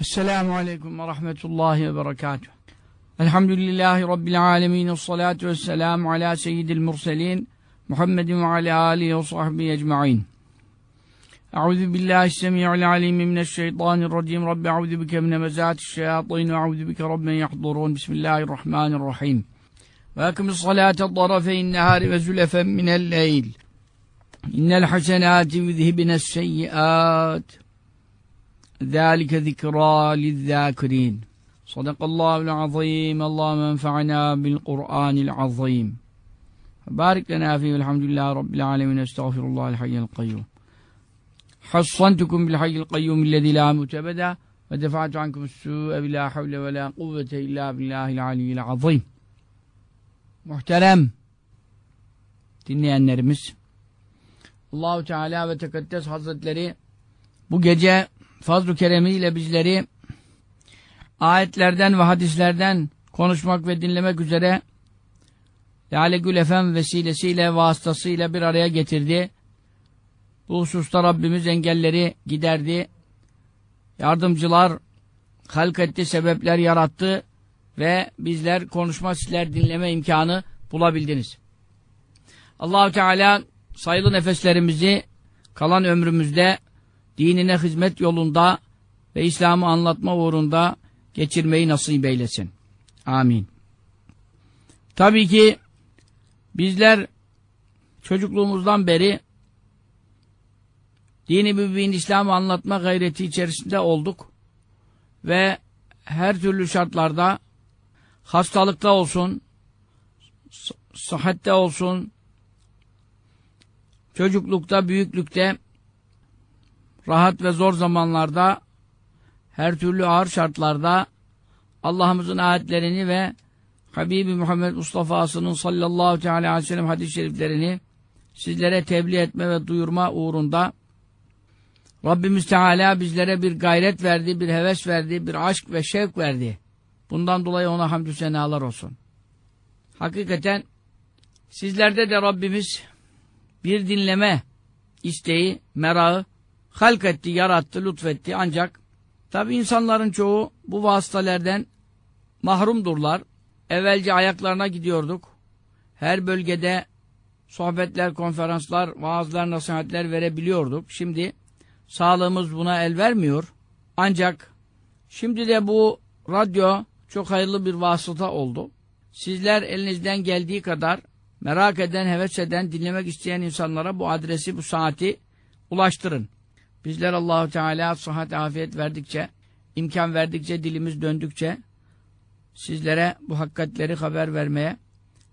السلام عليكم ورحمة الله وبركاته. الحمد لله رب العالمين والصلاة والسلام على سيد المرسلين محمد وعلى آله وصحبه أجمعين. أعوذ بالله السميع العليم من الشيطان الرجيم. رب أعوذ بك من مزات الشياطين وأعوذ بك رب من يحضرون. بسم الله الرحمن الرحيم. وأكم الصلاة الطرفي النهار وزلفا من الليل. إن الحسنات يذهبن السيئات. ذلك ذكرى للذاكرين صدق الله العظيم اللهم انفعنا بالقرآن العظيم بارك لنا فيه والحمد لله رب العالمين استغفر الله الحي القيوم حصنتكم بالحي القيوم الذي لا موت أبدا ودفعت عنكم السوء بلا حول ولا قوة إلا بالله العلي العظيم Muhterem dinleyenlerimiz Allahu Teala ve Tekaddes Hazretleri bu gece fazl-ı keremiyle bizleri ayetlerden ve hadislerden konuşmak ve dinlemek üzere Lale Gül Efem vesilesiyle vasıtasıyla bir araya getirdi. Bu hususta Rabbimiz engelleri giderdi. Yardımcılar halk etti, sebepler yarattı ve bizler konuşma, sizler dinleme imkanı bulabildiniz. Allahu Teala sayılı nefeslerimizi kalan ömrümüzde dinine hizmet yolunda ve İslam'ı anlatma uğrunda geçirmeyi nasip eylesin. Amin. Tabii ki bizler çocukluğumuzdan beri dini mübin İslam'ı anlatma gayreti içerisinde olduk ve her türlü şartlarda hastalıkta olsun, sıhhatte olsun, çocuklukta, büyüklükte rahat ve zor zamanlarda, her türlü ağır şartlarda Allah'ımızın ayetlerini ve Habibi Muhammed Mustafa'sının sallallahu aleyhi ve sellem hadis-i şeriflerini sizlere tebliğ etme ve duyurma uğrunda Rabbimiz Teala bizlere bir gayret verdi, bir heves verdi, bir aşk ve şevk verdi. Bundan dolayı ona hamdü senalar olsun. Hakikaten sizlerde de Rabbimiz bir dinleme isteği, merağı halk etti, yarattı, lütfetti. Ancak tabi insanların çoğu bu vasıtalardan mahrumdurlar. Evvelce ayaklarına gidiyorduk. Her bölgede sohbetler, konferanslar, vaazlar, nasihatler verebiliyorduk. Şimdi sağlığımız buna el vermiyor. Ancak şimdi de bu radyo çok hayırlı bir vasıta oldu. Sizler elinizden geldiği kadar merak eden, heves eden, dinlemek isteyen insanlara bu adresi, bu saati ulaştırın. Bizler Allahu Teala sıhhat afiyet verdikçe, imkan verdikçe, dilimiz döndükçe sizlere bu hakikatleri haber vermeye,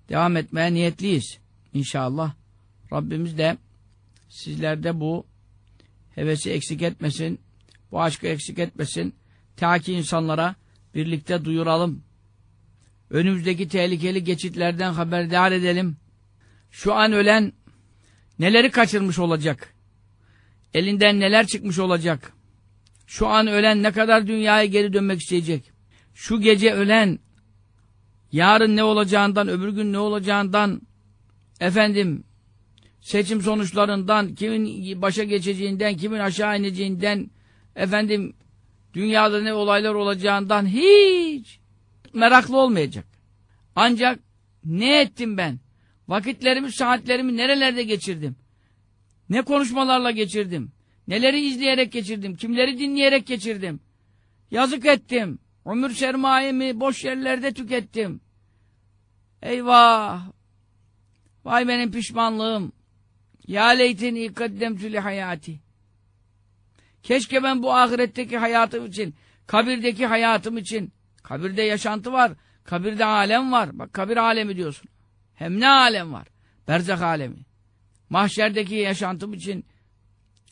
devam etmeye niyetliyiz. İnşallah. Rabbimiz de sizlerde bu hevesi eksik etmesin, bu aşkı eksik etmesin. Ta ki insanlara birlikte duyuralım. Önümüzdeki tehlikeli geçitlerden haberdar edelim. Şu an ölen neleri kaçırmış olacak? Elinden neler çıkmış olacak? Şu an ölen ne kadar dünyaya geri dönmek isteyecek? Şu gece ölen yarın ne olacağından, öbür gün ne olacağından efendim seçim sonuçlarından, kimin başa geçeceğinden, kimin aşağı ineceğinden efendim dünyada ne olaylar olacağından hiç meraklı olmayacak. Ancak ne ettim ben? Vakitlerimi, saatlerimi nerelerde geçirdim? Ne konuşmalarla geçirdim? Neleri izleyerek geçirdim? Kimleri dinleyerek geçirdim? Yazık ettim. Ömür sermayemi boş yerlerde tükettim. Eyvah! Vay benim pişmanlığım. Ya leyteni kaddemtü li hayati. Keşke ben bu ahiretteki hayatım için, kabirdeki hayatım için, kabirde yaşantı var, kabirde alem var. Bak kabir alemi diyorsun. Hem ne alem var? Berzak alemi. Mahşerdeki yaşantım için,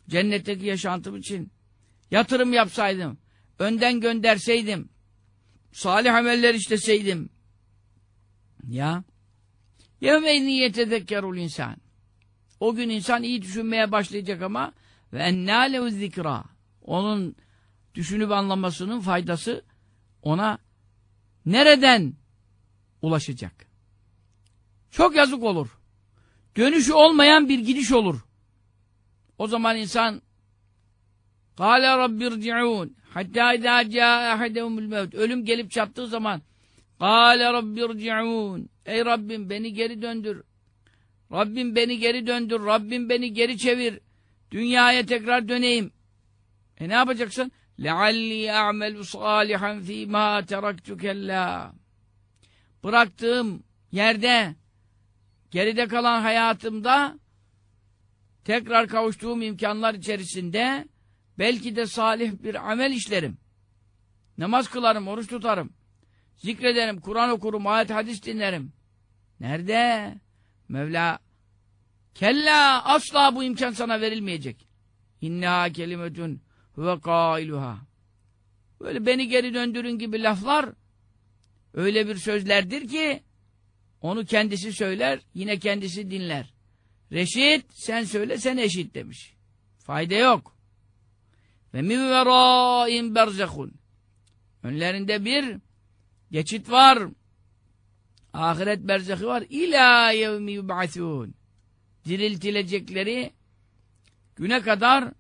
cennetteki yaşantım için yatırım yapsaydım, önden gönderseydim, salih ameller işleseydim. Ya, yevme niyetedekkerul insan. O gün insan iyi düşünmeye başlayacak ama ve ennâ lehu zikra. Onun düşünüp anlamasının faydası ona nereden ulaşacak? Çok yazık olur Dönüşü olmayan bir gidiş olur. O zaman insan Kâle rabbirci'ûn. Hatta idâ câe ahedehumul mevt. Ölüm gelip çattığı zaman Kâle rabbirci'ûn. Ey Rabbim beni geri döndür. Rabbim beni geri döndür. Rabbim beni geri çevir. Dünyaya tekrar döneyim. E ne yapacaksın? لَعَلِّي أَعْمَلُ صَالِحًا ف۪ي مَا تَرَكْتُ كَلَّا Bıraktığım yerde, geride kalan hayatımda, tekrar kavuştuğum imkanlar içerisinde, belki de salih bir amel işlerim. Namaz kılarım, oruç tutarım. Zikrederim, Kur'an okurum, ayet hadis dinlerim. Nerede? Mevla, kella asla bu imkan sana verilmeyecek. İnneha kelimetun ve kailuha. Böyle beni geri döndürün gibi laflar öyle bir sözlerdir ki onu kendisi söyler, yine kendisi dinler. Reşit sen söyle sen eşit demiş. Fayda yok. Ve min veraim berzehun. Önlerinde bir geçit var. Ahiret berzehi var. İlâ yevmi yub'athûn. Diriltilecekleri güne kadar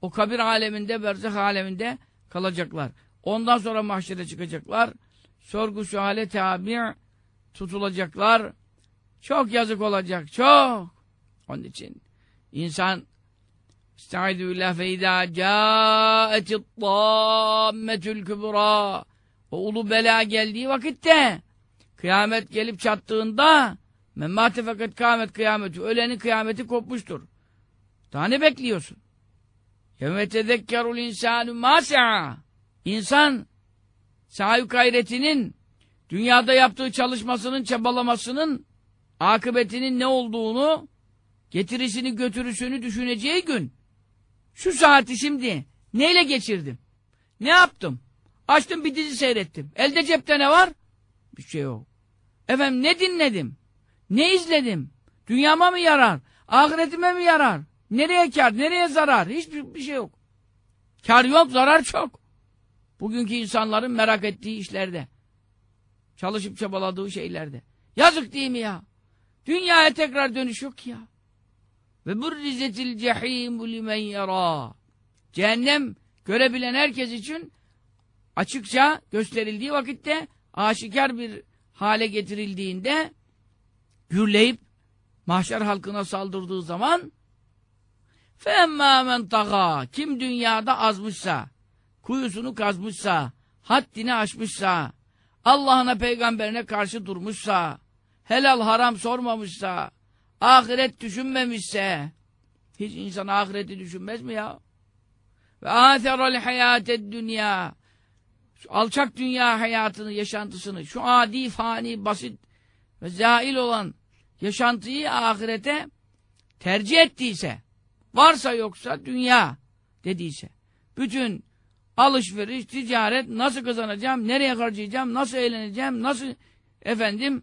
o kabir aleminde, berzeh aleminde kalacaklar. Ondan sonra mahşere çıkacaklar. Sorgu suale tabi tutulacaklar. Çok yazık olacak, çok. Onun için insan billah fe izâ câetit tâmmetül kübrâ o ulu bela geldiği vakitte kıyamet gelip çattığında memmâte fakat kâmet kıyameti ölenin kıyameti kopmuştur. Daha ne bekliyorsun? Yevme tezekkerul insanu ma. İnsan sahi gayretinin dünyada yaptığı çalışmasının, çabalamasının akıbetinin ne olduğunu, getirisini, götürüsünü düşüneceği gün. Şu saati şimdi neyle geçirdim? Ne yaptım? Açtım bir dizi seyrettim. Elde cepte ne var? Bir şey yok. Efendim ne dinledim? Ne izledim? Dünyama mı yarar? Ahiretime mi yarar? Nereye kar, nereye zarar? Hiçbir bir şey yok. Kar yok, zarar çok. Bugünkü insanların merak ettiği işlerde. Çalışıp çabaladığı şeylerde. Yazık değil mi ya? Dünyaya tekrar dönüş yok ya. Ve burrizetil cehimu limen yara. Cehennem görebilen herkes için açıkça gösterildiği vakitte aşikar bir hale getirildiğinde gürleyip mahşer halkına saldırdığı zaman فَاَمَّا مَنْ تَغَى Kim dünyada azmışsa, kuyusunu kazmışsa, haddini aşmışsa, Allah'ına peygamberine karşı durmuşsa, helal haram sormamışsa, ahiret düşünmemişse, hiç insan ahireti düşünmez mi ya? Ve âtherel hayâted dünya, alçak dünya hayatını, yaşantısını, şu adi, fani, basit ve zail olan yaşantıyı ahirete tercih ettiyse, varsa yoksa dünya dediyse, bütün alışveriş, ticaret, nasıl kazanacağım, nereye harcayacağım, nasıl eğleneceğim, nasıl efendim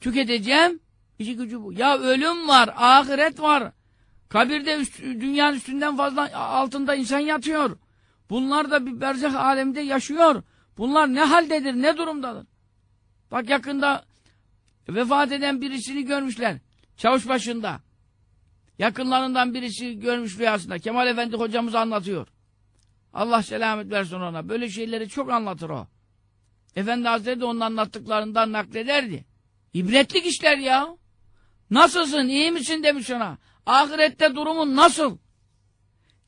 tüketeceğim, işi gücü bu. Ya ölüm var, ahiret var, kabirde üst, dünyanın üstünden fazla altında insan yatıyor. Bunlar da bir berzeh aleminde yaşıyor. Bunlar ne haldedir, ne durumdadır? Bak yakında vefat eden birisini görmüşler. Çavuş başında. Yakınlarından birisi görmüş rüyasında. Kemal Efendi hocamız anlatıyor. Allah selamet versin ona. Böyle şeyleri çok anlatır o. Efendi Hazretleri de onun anlattıklarından naklederdi. İbretlik işler ya. Nasılsın, iyi misin demiş ona. Ahirette durumun nasıl?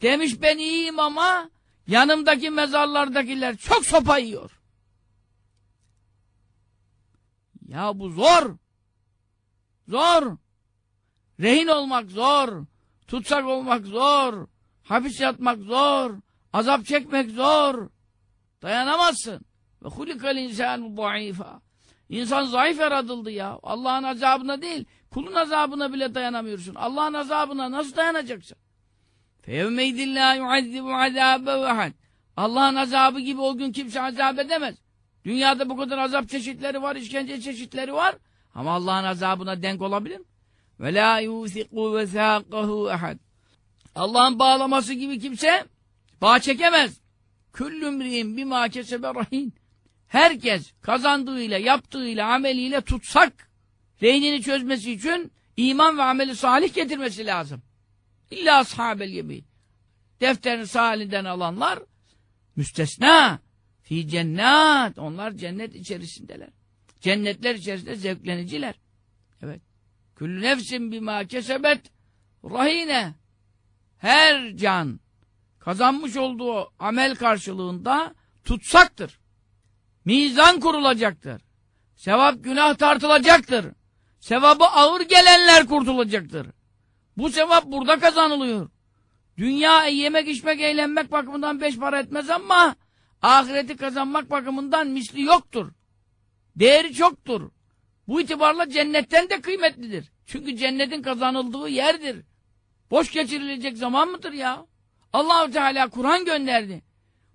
Demiş ben iyiyim ama yanımdaki mezarlardakiler çok sopa yiyor. Ya bu zor. Zor. Rehin olmak zor. Tutsak olmak zor. Hapis yatmak zor. Azap çekmek zor. Dayanamazsın. Ve hulikal insanu zayıfa. İnsan zayıf yaratıldı ya. Allah'ın azabına değil, kulun azabına bile dayanamıyorsun. Allah'ın azabına nasıl dayanacaksın? فَيَوْمَيْدٍ لَا يُعَذِّبُ عَذَابَ وَحَدٍ Allah'ın azabı gibi o gün kimse azap edemez. Dünyada bu kadar azap çeşitleri var, işkence çeşitleri var. Ama Allah'ın azabına denk olabilir mi? Ve la yusiku vesaqahu ahad. Allah'ın bağlaması gibi kimse bağ çekemez. Küllümri'in bima kesebe rahin. Herkes kazandığıyla, yaptığıyla, ameliyle tutsak reynini çözmesi için iman ve ameli salih getirmesi lazım. İlla ashabel yemin. defterini sağ alanlar müstesna. Fi cennet. Onlar cennet içerisindeler. Cennetler içerisinde zevkleniciler. Evet. Küllü nefsin bima kesebet rahine. Her can kazanmış olduğu amel karşılığında tutsaktır. Mizan kurulacaktır. Sevap günah tartılacaktır. Sevabı ağır gelenler kurtulacaktır. Bu sevap burada kazanılıyor. Dünya yemek içmek eğlenmek bakımından beş para etmez ama ahireti kazanmak bakımından misli yoktur. Değeri çoktur. Bu itibarla cennetten de kıymetlidir. Çünkü cennetin kazanıldığı yerdir. Boş geçirilecek zaman mıdır ya? Allahu Teala Kur'an gönderdi.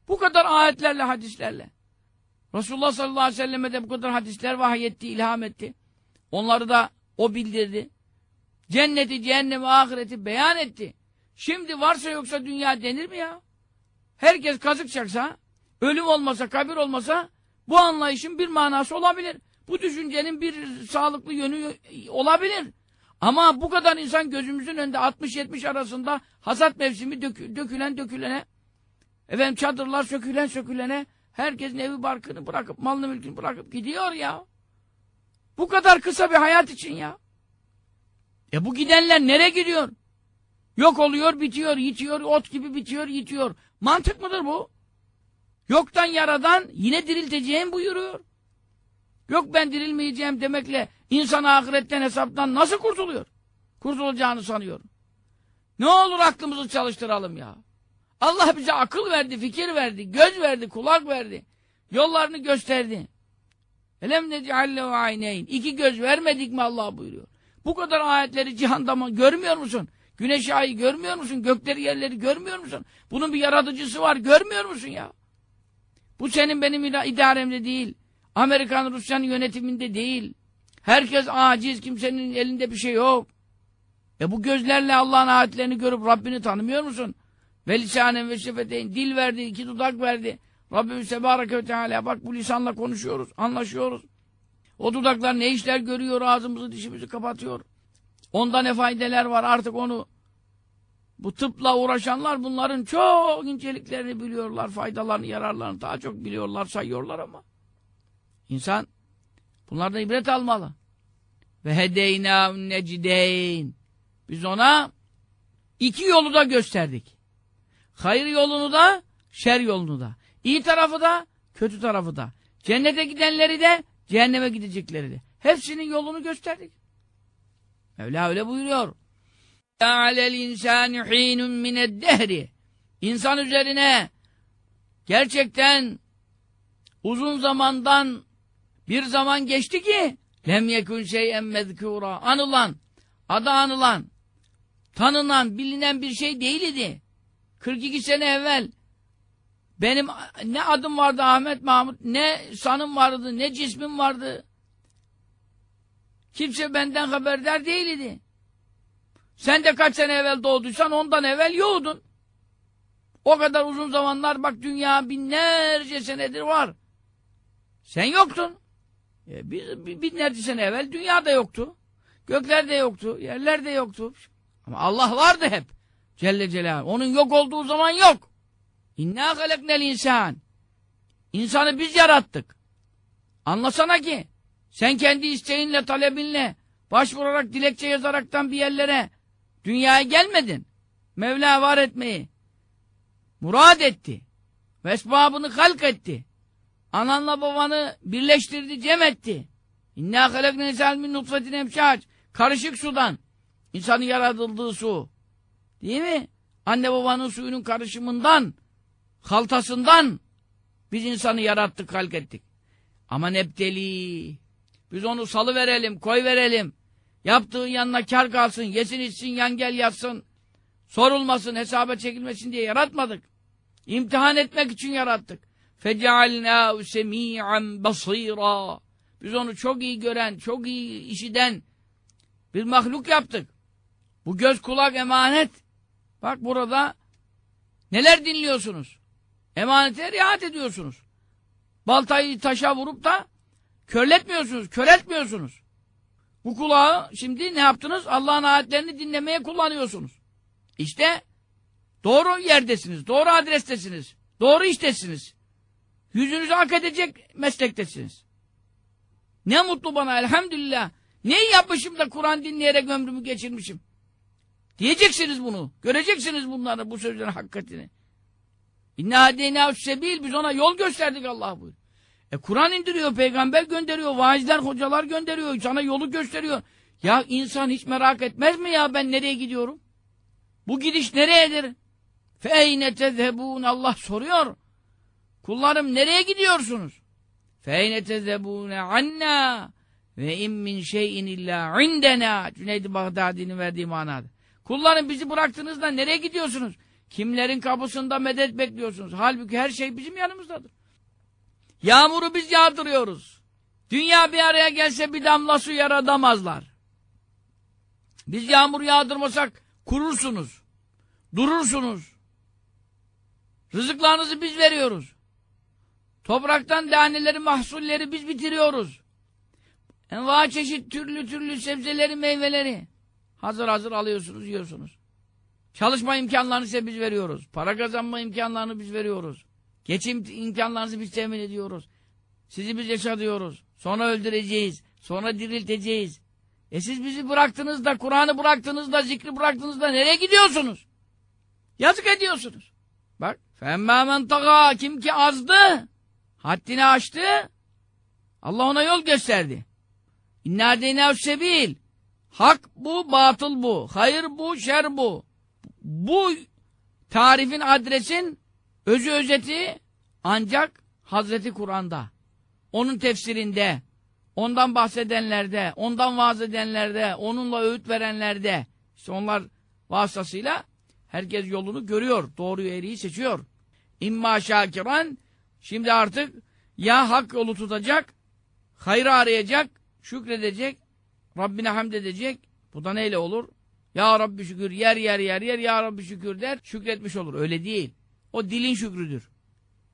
Bu kadar ayetlerle, hadislerle. Resulullah sallallahu aleyhi ve selleme de bu kadar hadisler vahyetti, ilham etti. Onları da o bildirdi. Cenneti, cehennemi, ahireti beyan etti. Şimdi varsa yoksa dünya denir mi ya? Herkes kazık çaksa, ölüm olmasa, kabir olmasa bu anlayışın bir manası olabilir. Bu düşüncenin bir sağlıklı yönü olabilir. Ama bu kadar insan gözümüzün önünde 60-70 arasında hasat mevsimi dök dökülen dökülene efendim çadırlar sökülen sökülene herkesin evi barkını bırakıp malını mülkünü bırakıp gidiyor ya. Bu kadar kısa bir hayat için ya. E bu gidenler nereye gidiyor? Yok oluyor, bitiyor, yitiyor, ot gibi bitiyor, yitiyor. Mantık mıdır bu? Yoktan yaradan yine dirilteceğim buyuruyor. Yok ben dirilmeyeceğim demekle insan ahiretten hesaptan nasıl kurtuluyor? Kurtulacağını sanıyor. Ne olur aklımızı çalıştıralım ya. Allah bize akıl verdi, fikir verdi, göz verdi, kulak verdi. Yollarını gösterdi. Elem nec'allehu ayneyn. İki göz vermedik mi Allah buyuruyor. Bu kadar ayetleri cihanda mı görmüyor musun? Güneş ayı görmüyor musun? Gökleri yerleri görmüyor musun? Bunun bir yaratıcısı var görmüyor musun ya? Bu senin benim idaremde değil. Amerikan Rusya'nın yönetiminde değil. Herkes aciz, kimsenin elinde bir şey yok. E bu gözlerle Allah'ın ayetlerini görüp Rabbini tanımıyor musun? Ve lisanen ve şefeteyn. Dil verdi, iki dudak verdi. Rabbimiz Tebareke ve Teala bak bu lisanla konuşuyoruz, anlaşıyoruz. O dudaklar ne işler görüyor, ağzımızı dişimizi kapatıyor. Onda ne faydeler var artık onu bu tıpla uğraşanlar bunların çok inceliklerini biliyorlar, faydalarını, yararlarını daha çok biliyorlar, sayıyorlar ama. İnsan bunlardan ibret almalı. Ve hedeyna necideyn. Biz ona iki yolu da gösterdik. Hayır yolunu da, şer yolunu da. İyi tarafı da, kötü tarafı da. Cennete gidenleri de, cehenneme gidecekleri de. Hepsinin yolunu gösterdik. Mevla öyle buyuruyor. İnsan üzerine gerçekten uzun zamandan bir zaman geçti ki lem yekun şey'en mezkura. Anılan, adı anılan, tanınan, bilinen bir şey değildi. 42 sene evvel benim ne adım vardı Ahmet Mahmut, ne sanım vardı, ne cismim vardı. Kimse benden haberdar değildi. Sen de kaç sene evvel doğduysan ondan evvel yoğdun. O kadar uzun zamanlar bak dünya binlerce senedir var. Sen yoktun. E, biz, binlerce sene evvel dünya da yoktu. Gökler de yoktu, yerler de yoktu. Ama Allah vardı hep. Celle Celaluhu. Onun yok olduğu zaman yok. İnna haleknel insan. İnsanı biz yarattık. Anlasana ki sen kendi isteğinle, talebinle başvurarak, dilekçe yazaraktan bir yerlere dünyaya gelmedin. Mevla var etmeyi murad etti. Ve esbabını halk etti. Ananla babanı birleştirdi, cem etti. İnna halekne insan min nutfetin emşaç. Karışık sudan. İnsanın yaratıldığı su. Değil mi? Anne babanın suyunun karışımından, haltasından biz insanı yarattık, halk ettik. Ama nebdeli. Biz onu salı verelim, koy verelim. Yaptığın yanına kar kalsın, yesin içsin, yan gel yatsın. Sorulmasın, hesaba çekilmesin diye yaratmadık. İmtihan etmek için yarattık. فَجَعَلْنَاهُ سَمِيعًا بَصِيرًا Biz onu çok iyi gören, çok iyi işiden bir mahluk yaptık. Bu göz kulak emanet. Bak burada neler dinliyorsunuz? Emanete riayet ediyorsunuz. Baltayı taşa vurup da körletmiyorsunuz, köretmiyorsunuz. Bu kulağı şimdi ne yaptınız? Allah'ın ayetlerini dinlemeye kullanıyorsunuz. İşte Doğru yerdesiniz, doğru adrestesiniz, doğru iştesiniz. Yüzünüzü hak edecek meslektesiniz. Ne mutlu bana elhamdülillah. Neyi yapmışım da Kur'an dinleyerek ömrümü geçirmişim. Diyeceksiniz bunu. Göreceksiniz bunları, bu sözlerin hakikatini. İnne hadeyna sebil biz ona yol gösterdik Allah buyur. E Kur'an indiriyor, peygamber gönderiyor, vaizler, hocalar gönderiyor, sana yolu gösteriyor. Ya insan hiç merak etmez mi ya ben nereye gidiyorum? Bu gidiş nereyedir? Feyne tezhebun Allah soruyor. Kullarım nereye gidiyorsunuz? Feyne tezhebune anna ve in min şeyin illa indena. Cüneyd-i Bağdadi'nin verdiği manada. Kullarım bizi bıraktığınızda nereye gidiyorsunuz? Kimlerin kapısında medet bekliyorsunuz? Halbuki her şey bizim yanımızdadır. Yağmuru biz yağdırıyoruz. Dünya bir araya gelse bir damla su yaradamazlar. Biz yağmur yağdırmasak kurursunuz. Durursunuz. Rızıklarınızı biz veriyoruz. Topraktan daneleri, mahsulleri biz bitiriyoruz. Enva çeşit türlü türlü sebzeleri, meyveleri. Hazır hazır alıyorsunuz, yiyorsunuz. Çalışma imkanlarını size biz veriyoruz. Para kazanma imkanlarını biz veriyoruz. Geçim imkanlarınızı biz temin ediyoruz. Sizi biz yaşatıyoruz. Sonra öldüreceğiz. Sonra dirilteceğiz. E siz bizi bıraktınız da, Kur'an'ı bıraktınız da, zikri bıraktınız da nereye gidiyorsunuz? Yazık ediyorsunuz. Bak. فَاَمَّا مَنْ تَغَى Kim ki azdı, Haddini aştı. Allah ona yol gösterdi. İnna deyna sebil. Hak bu, batıl bu. Hayır bu, şer bu. Bu tarifin, adresin özü özeti ancak Hazreti Kur'an'da. Onun tefsirinde, ondan bahsedenlerde, ondan vaaz edenlerde, onunla öğüt verenlerde. İşte onlar vasıtasıyla herkes yolunu görüyor. Doğruyu eriyi seçiyor. İmma şakiran şimdi artık ya hak yolu tutacak, hayrı arayacak, şükredecek, Rabbine hamd edecek, bu da neyle olur? Ya Rabbi şükür, yer yer yer yer, Ya Rabbi şükür der, şükretmiş olur. Öyle değil. O dilin şükrüdür.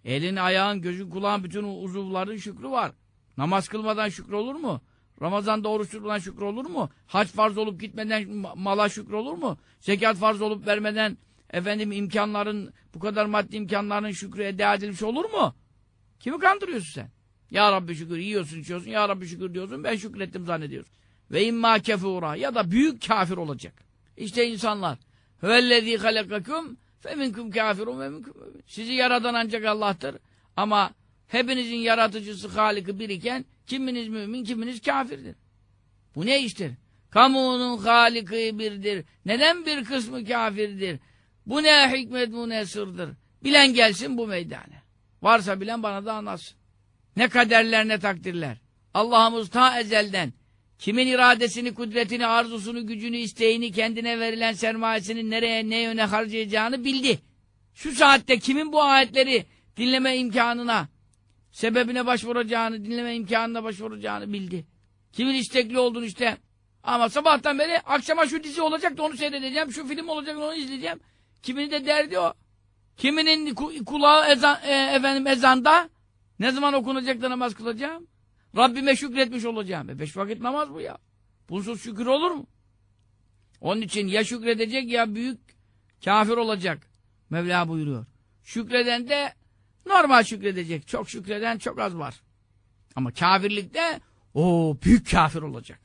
Elin, ayağın, gözün, kulağın, bütün uzuvların şükrü var. Namaz kılmadan şükür olur mu? Ramazan'da oruç tutmadan şükür olur mu? Hac farz olup gitmeden mala şükür olur mu? Zekat farz olup vermeden efendim imkanların, bu kadar maddi imkanların şükrü eda edilmiş olur mu? Kimi kandırıyorsun sen? Ya Rabbi şükür yiyorsun içiyorsun, Ya Rabbi şükür diyorsun, ben şükrettim zannediyorsun. Ve imma kefura ya da büyük kafir olacak. İşte insanlar. Hüvellezî halakakum feminkum kafirun ve minkum Sizi yaradan ancak Allah'tır. Ama hepinizin yaratıcısı Halik'i biriken kiminiz mümin, kiminiz kafirdir. Bu ne iştir? Kamunun Halik'i birdir. Neden bir kısmı kafirdir? Bu ne hikmet, bu ne sırdır? Bilen gelsin bu meydana. Varsa bilen bana da anlatsın. Ne kaderler ne takdirler. Allah'ımız ta ezelden kimin iradesini, kudretini, arzusunu, gücünü, isteğini, kendine verilen sermayesini nereye, ne yöne harcayacağını bildi. Şu saatte kimin bu ayetleri dinleme imkanına, sebebine başvuracağını, dinleme imkanına başvuracağını bildi. Kimin istekli olduğunu işte. Ama sabahtan beri akşama şu dizi olacak da onu seyredeceğim, şu film olacak da onu izleyeceğim. Kiminin de derdi o. Kiminin kulağı ezan, e, efendim ezanda, ne zaman okunacak da namaz kılacağım? Rabbime şükretmiş olacağım. E beş vakit namaz bu ya. Bunsuz şükür olur mu? Onun için ya şükredecek ya büyük kafir olacak. Mevla buyuruyor. Şükreden de normal şükredecek. Çok şükreden çok az var. Ama kafirlikte o büyük kafir olacak.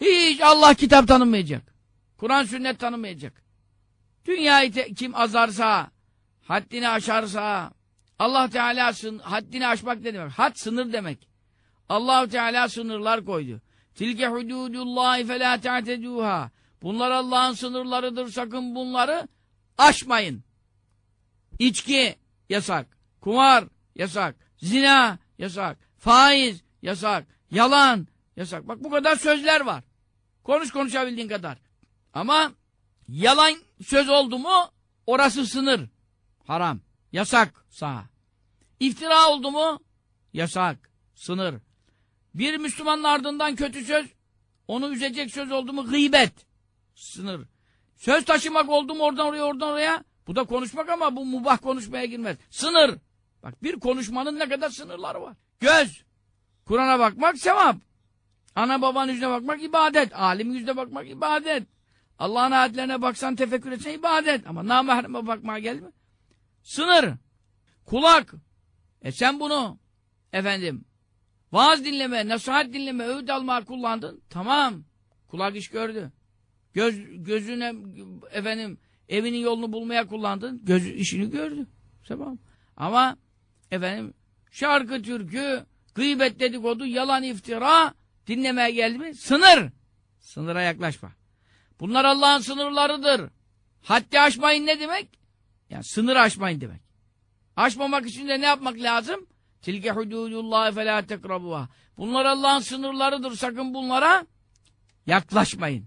Hiç Allah kitap tanımayacak. Kur'an sünnet tanımayacak. Dünyayı kim azarsa, haddini aşarsa, Allah Teala haddini aşmak ne demek? Had sınır demek. allah Teala sınırlar koydu. Tilke hududullahi fe la ta'teduha. Bunlar Allah'ın sınırlarıdır. Sakın bunları aşmayın. İçki yasak. Kumar yasak. Zina yasak. Faiz yasak. Yalan yasak. Bak bu kadar sözler var. Konuş konuşabildiğin kadar. Ama yalan söz oldu mu orası sınır. Haram. Yasak sağ. İftira oldu mu yasak. Sınır. Bir Müslümanın ardından kötü söz onu üzecek söz oldu mu gıybet. Sınır. Söz taşımak oldu mu oradan oraya oradan oraya bu da konuşmak ama bu mubah konuşmaya girmez. Sınır. Bak bir konuşmanın ne kadar sınırları var. Göz. Kur'an'a bakmak sevap. Ana babanın yüzüne bakmak ibadet. Alimin yüzüne bakmak ibadet. Allah'ın ayetlerine baksan tefekkür etsen ibadet. Ama namahreme bakmaya gelme. Sınır. Kulak. E sen bunu efendim vaaz dinleme, nasihat dinleme, öğüt almaya kullandın. Tamam. Kulak iş gördü. Göz, gözüne efendim evinin yolunu bulmaya kullandın. Göz işini gördü. Tamam. Ama efendim şarkı, türkü, gıybet dedikodu, yalan, iftira dinlemeye geldi mi? Sınır. Sınıra yaklaşma. Bunlar Allah'ın sınırlarıdır. Haddi aşmayın ne demek? Yani sınır aşmayın demek. Aşmamak için de ne yapmak lazım? Tilke hududullah fe la tekrabuha. Bunlar Allah'ın sınırlarıdır. Sakın bunlara yaklaşmayın.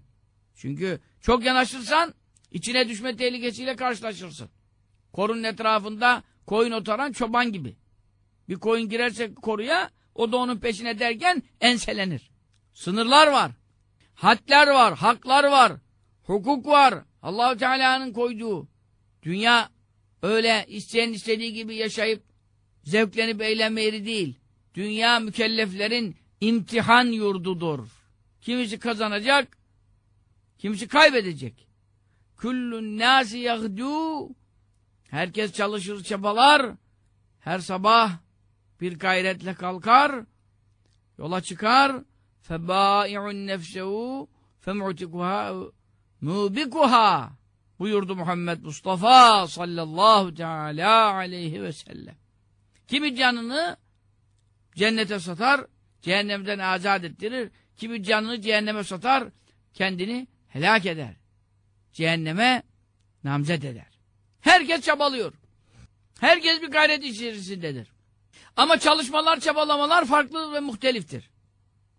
Çünkü çok yanaşırsan içine düşme tehlikesiyle karşılaşırsın. Korunun etrafında koyun otaran çoban gibi. Bir koyun girerse koruya o da onun peşine derken enselenir. Sınırlar var. Hadler var, haklar var, hukuk var. Allahu Teala'nın koyduğu. Dünya öyle isteyen istediği gibi yaşayıp zevklenip eğlenme yeri değil. Dünya mükelleflerin imtihan yurdudur. Kimisi kazanacak, kimisi kaybedecek. Küllün nâsi yagdû Herkes çalışır, çabalar. Her sabah bir gayretle kalkar, yola çıkar. فَبَائِعُ نَفْسَهُ فَمُعْتِكُهَا مُوبِكُهَا buyurdu Muhammed Mustafa sallallahu teala aleyhi ve sellem. Kimi canını cennete satar, cehennemden azat ettirir. Kimi canını cehenneme satar, kendini helak eder. Cehenneme namzet eder. Herkes çabalıyor. Herkes bir gayret içerisindedir. Ama çalışmalar, çabalamalar farklı ve muhteliftir.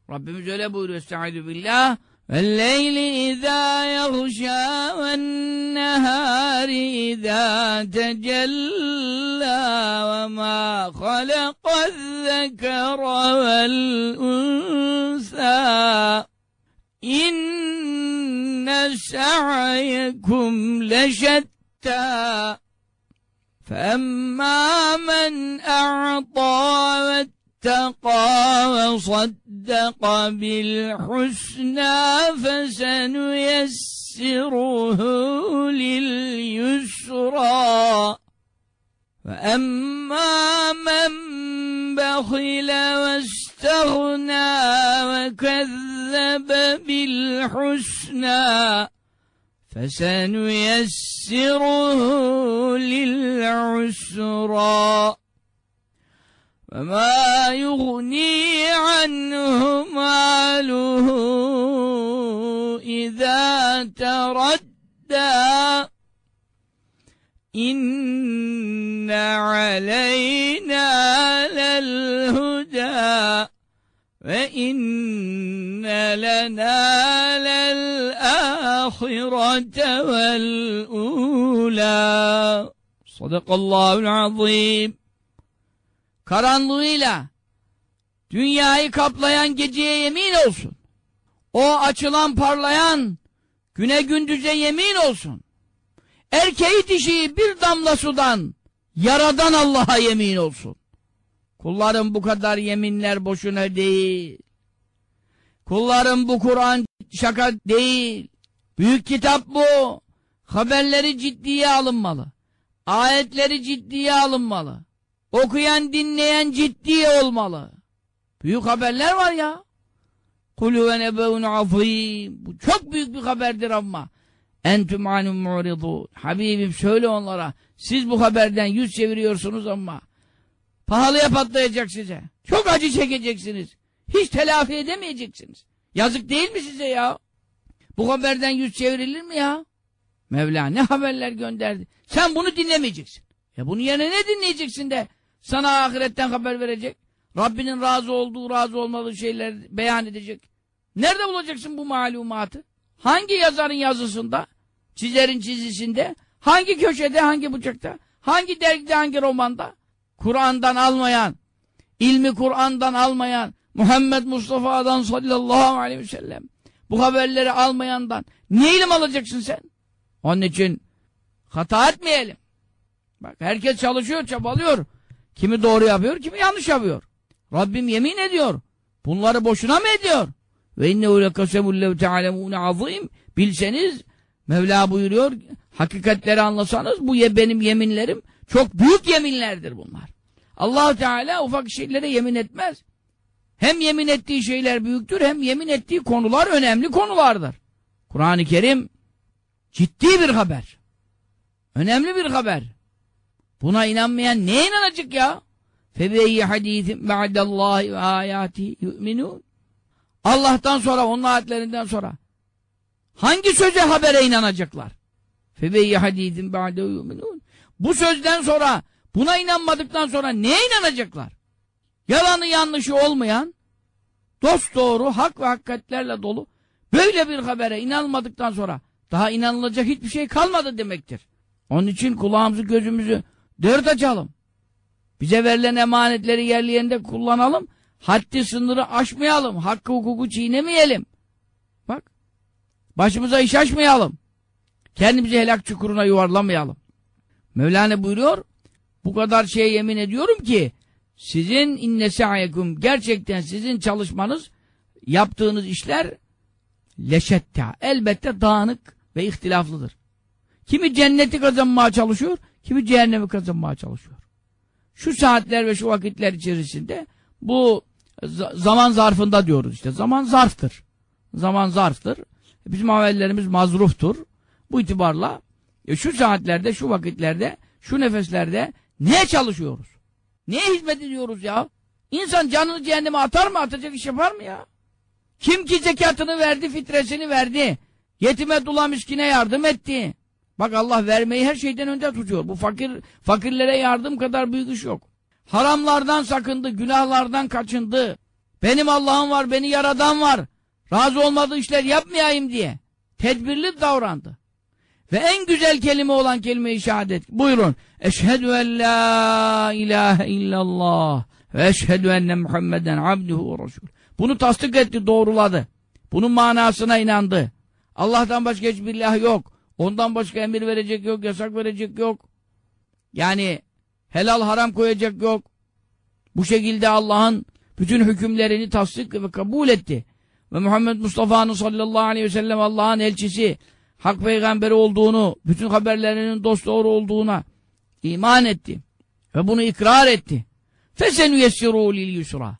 Rabbimiz öyle buyuruyor. Estaizu billah. وَاللَّيْلِ إِذَا يَغْشَى وَالنَّهَارِ إِذَا تَجَلَّى وَمَا خَلَقَ الذَّكَرَ وَالْأُنْثَى. إِنَّ سَعْيَكُمْ لَشَتَّى. فَأَمَّا مَنْ أَعْطَى وَاتَّقَى وَصَدَّقَ بِالْحُسْنَى فَسَنُيَسِّرُهُ لِلْيُسْرَى. وَأَمَّا مَنْ بَخِلَ وَاسْتَغْنَى وَكَذَّبَ بِالْحُسْنَى فَسَنُيَسِّرُهُ لِلْعُسْرَى. وَمَا يُغْنِي عَنْهُ مَالُهُ إِذَا تَرَدَّى إِنَّ عَلَيْنَا لَلْهُدَى وَإِنَّ لَنَا لَلْآخِرَةَ وَالْأُولَى Sadakallahul azim. Karanlığıyla dünyayı kaplayan geceye yemin olsun. O açılan parlayan güne gündüze yemin olsun. Erkeği dişiyi bir damla sudan yaradan Allah'a yemin olsun. Kullarım bu kadar yeminler boşuna değil. Kullarım bu Kur'an şaka değil. Büyük kitap bu. Haberleri ciddiye alınmalı. Ayetleri ciddiye alınmalı. Okuyan, dinleyen ciddi olmalı. Büyük haberler var ya. Kulü ve nebeun azim. Bu çok büyük bir haberdir ama. Entüm anum mu'ridun. Habibim söyle onlara. Siz bu haberden yüz çeviriyorsunuz ama pahalıya patlayacak size. Çok acı çekeceksiniz. Hiç telafi edemeyeceksiniz. Yazık değil mi size ya? Bu haberden yüz çevrilir mi ya? Mevla ne haberler gönderdi. Sen bunu dinlemeyeceksin. Ya bunu yerine ne dinleyeceksin de sana ahiretten haber verecek? Rabbinin razı olduğu, razı olmadığı şeyler beyan edecek. Nerede bulacaksın bu malumatı? Hangi yazarın yazısında? Çizerin çizisinde? Hangi köşede, hangi bıçakta? Hangi dergide, hangi romanda? Kur'an'dan almayan, ilmi Kur'an'dan almayan, Muhammed Mustafa'dan sallallahu aleyhi ve sellem bu haberleri almayandan ne ilim alacaksın sen? Onun için hata etmeyelim. Bak herkes çalışıyor, çabalıyor. Kimi doğru yapıyor, kimi yanlış yapıyor. Rabbim yemin ediyor. Bunları boşuna mı ediyor? Ve innehu lekasemullehu tealemune azim. Bilseniz Mevla buyuruyor, hakikatleri anlasanız bu ye benim yeminlerim çok büyük yeminlerdir bunlar. allah Teala ufak şeylere yemin etmez. Hem yemin ettiği şeyler büyüktür hem yemin ettiği konular önemli konulardır. Kur'an-ı Kerim ciddi bir haber. Önemli bir haber. Buna inanmayan neye inanacak ya? فَبَيِّ حَد۪يثٍ بَعْدَ اللّٰهِ وَآيَاتِهِ يُؤْمِنُونَ Allah'tan sonra, onun ayetlerinden sonra hangi söze habere inanacaklar? فَبَيِّ حَد۪يثٍ بَعْدَ يُؤْمِنُونَ Bu sözden sonra, buna inanmadıktan sonra neye inanacaklar? Yalanı yanlışı olmayan, dost doğru, hak ve hakikatlerle dolu böyle bir habere inanmadıktan sonra daha inanılacak hiçbir şey kalmadı demektir. Onun için kulağımızı gözümüzü dört açalım. Bize verilen emanetleri yerli yerinde kullanalım. Haddi sınırı aşmayalım. Hakkı hukuku çiğnemeyelim. Bak. Başımıza iş açmayalım. Kendimizi helak çukuruna yuvarlamayalım. Mevlana buyuruyor. Bu kadar şeye yemin ediyorum ki sizin inne sa'yekum gerçekten sizin çalışmanız yaptığınız işler leşetta. Elbette dağınık ve ihtilaflıdır. Kimi cenneti kazanmaya çalışıyor, kimi cehennemi kazanmaya çalışıyor. Şu saatler ve şu vakitler içerisinde bu zaman zarfında diyoruz işte. Zaman zarftır. Zaman zarftır. Bizim amellerimiz mazruftur. Bu itibarla e, şu saatlerde, şu vakitlerde, şu nefeslerde neye çalışıyoruz? Neye hizmet ediyoruz ya? İnsan canını cehenneme atar mı? Atacak iş yapar mı ya? Kim ki zekatını verdi, fitresini verdi. Yetime dula miskine yardım etti. Bak Allah vermeyi her şeyden önde tutuyor. Bu fakir fakirlere yardım kadar büyük iş yok. Haramlardan sakındı, günahlardan kaçındı. Benim Allah'ım var, beni yaradan var. Razı olmadığı işler yapmayayım diye. Tedbirli davrandı. Ve en güzel kelime olan kelime-i şehadet. Buyurun. Eşhedü en la ilahe illallah ve eşhedü enne Muhammeden abduhu ve resul. Bunu tasdik etti, doğruladı. Bunun manasına inandı. Allah'tan başka hiçbir ilah yok. Ondan başka emir verecek yok, yasak verecek yok. Yani helal haram koyacak yok. Bu şekilde Allah'ın bütün hükümlerini tasdik ve kabul etti. Ve Muhammed Mustafa'nın sallallahu aleyhi ve sellem Allah'ın elçisi, hak peygamberi olduğunu, bütün haberlerinin dost doğru olduğuna iman etti. Ve bunu ikrar etti. فَسَنُيَسِّرُوا لِلْيُسْرَى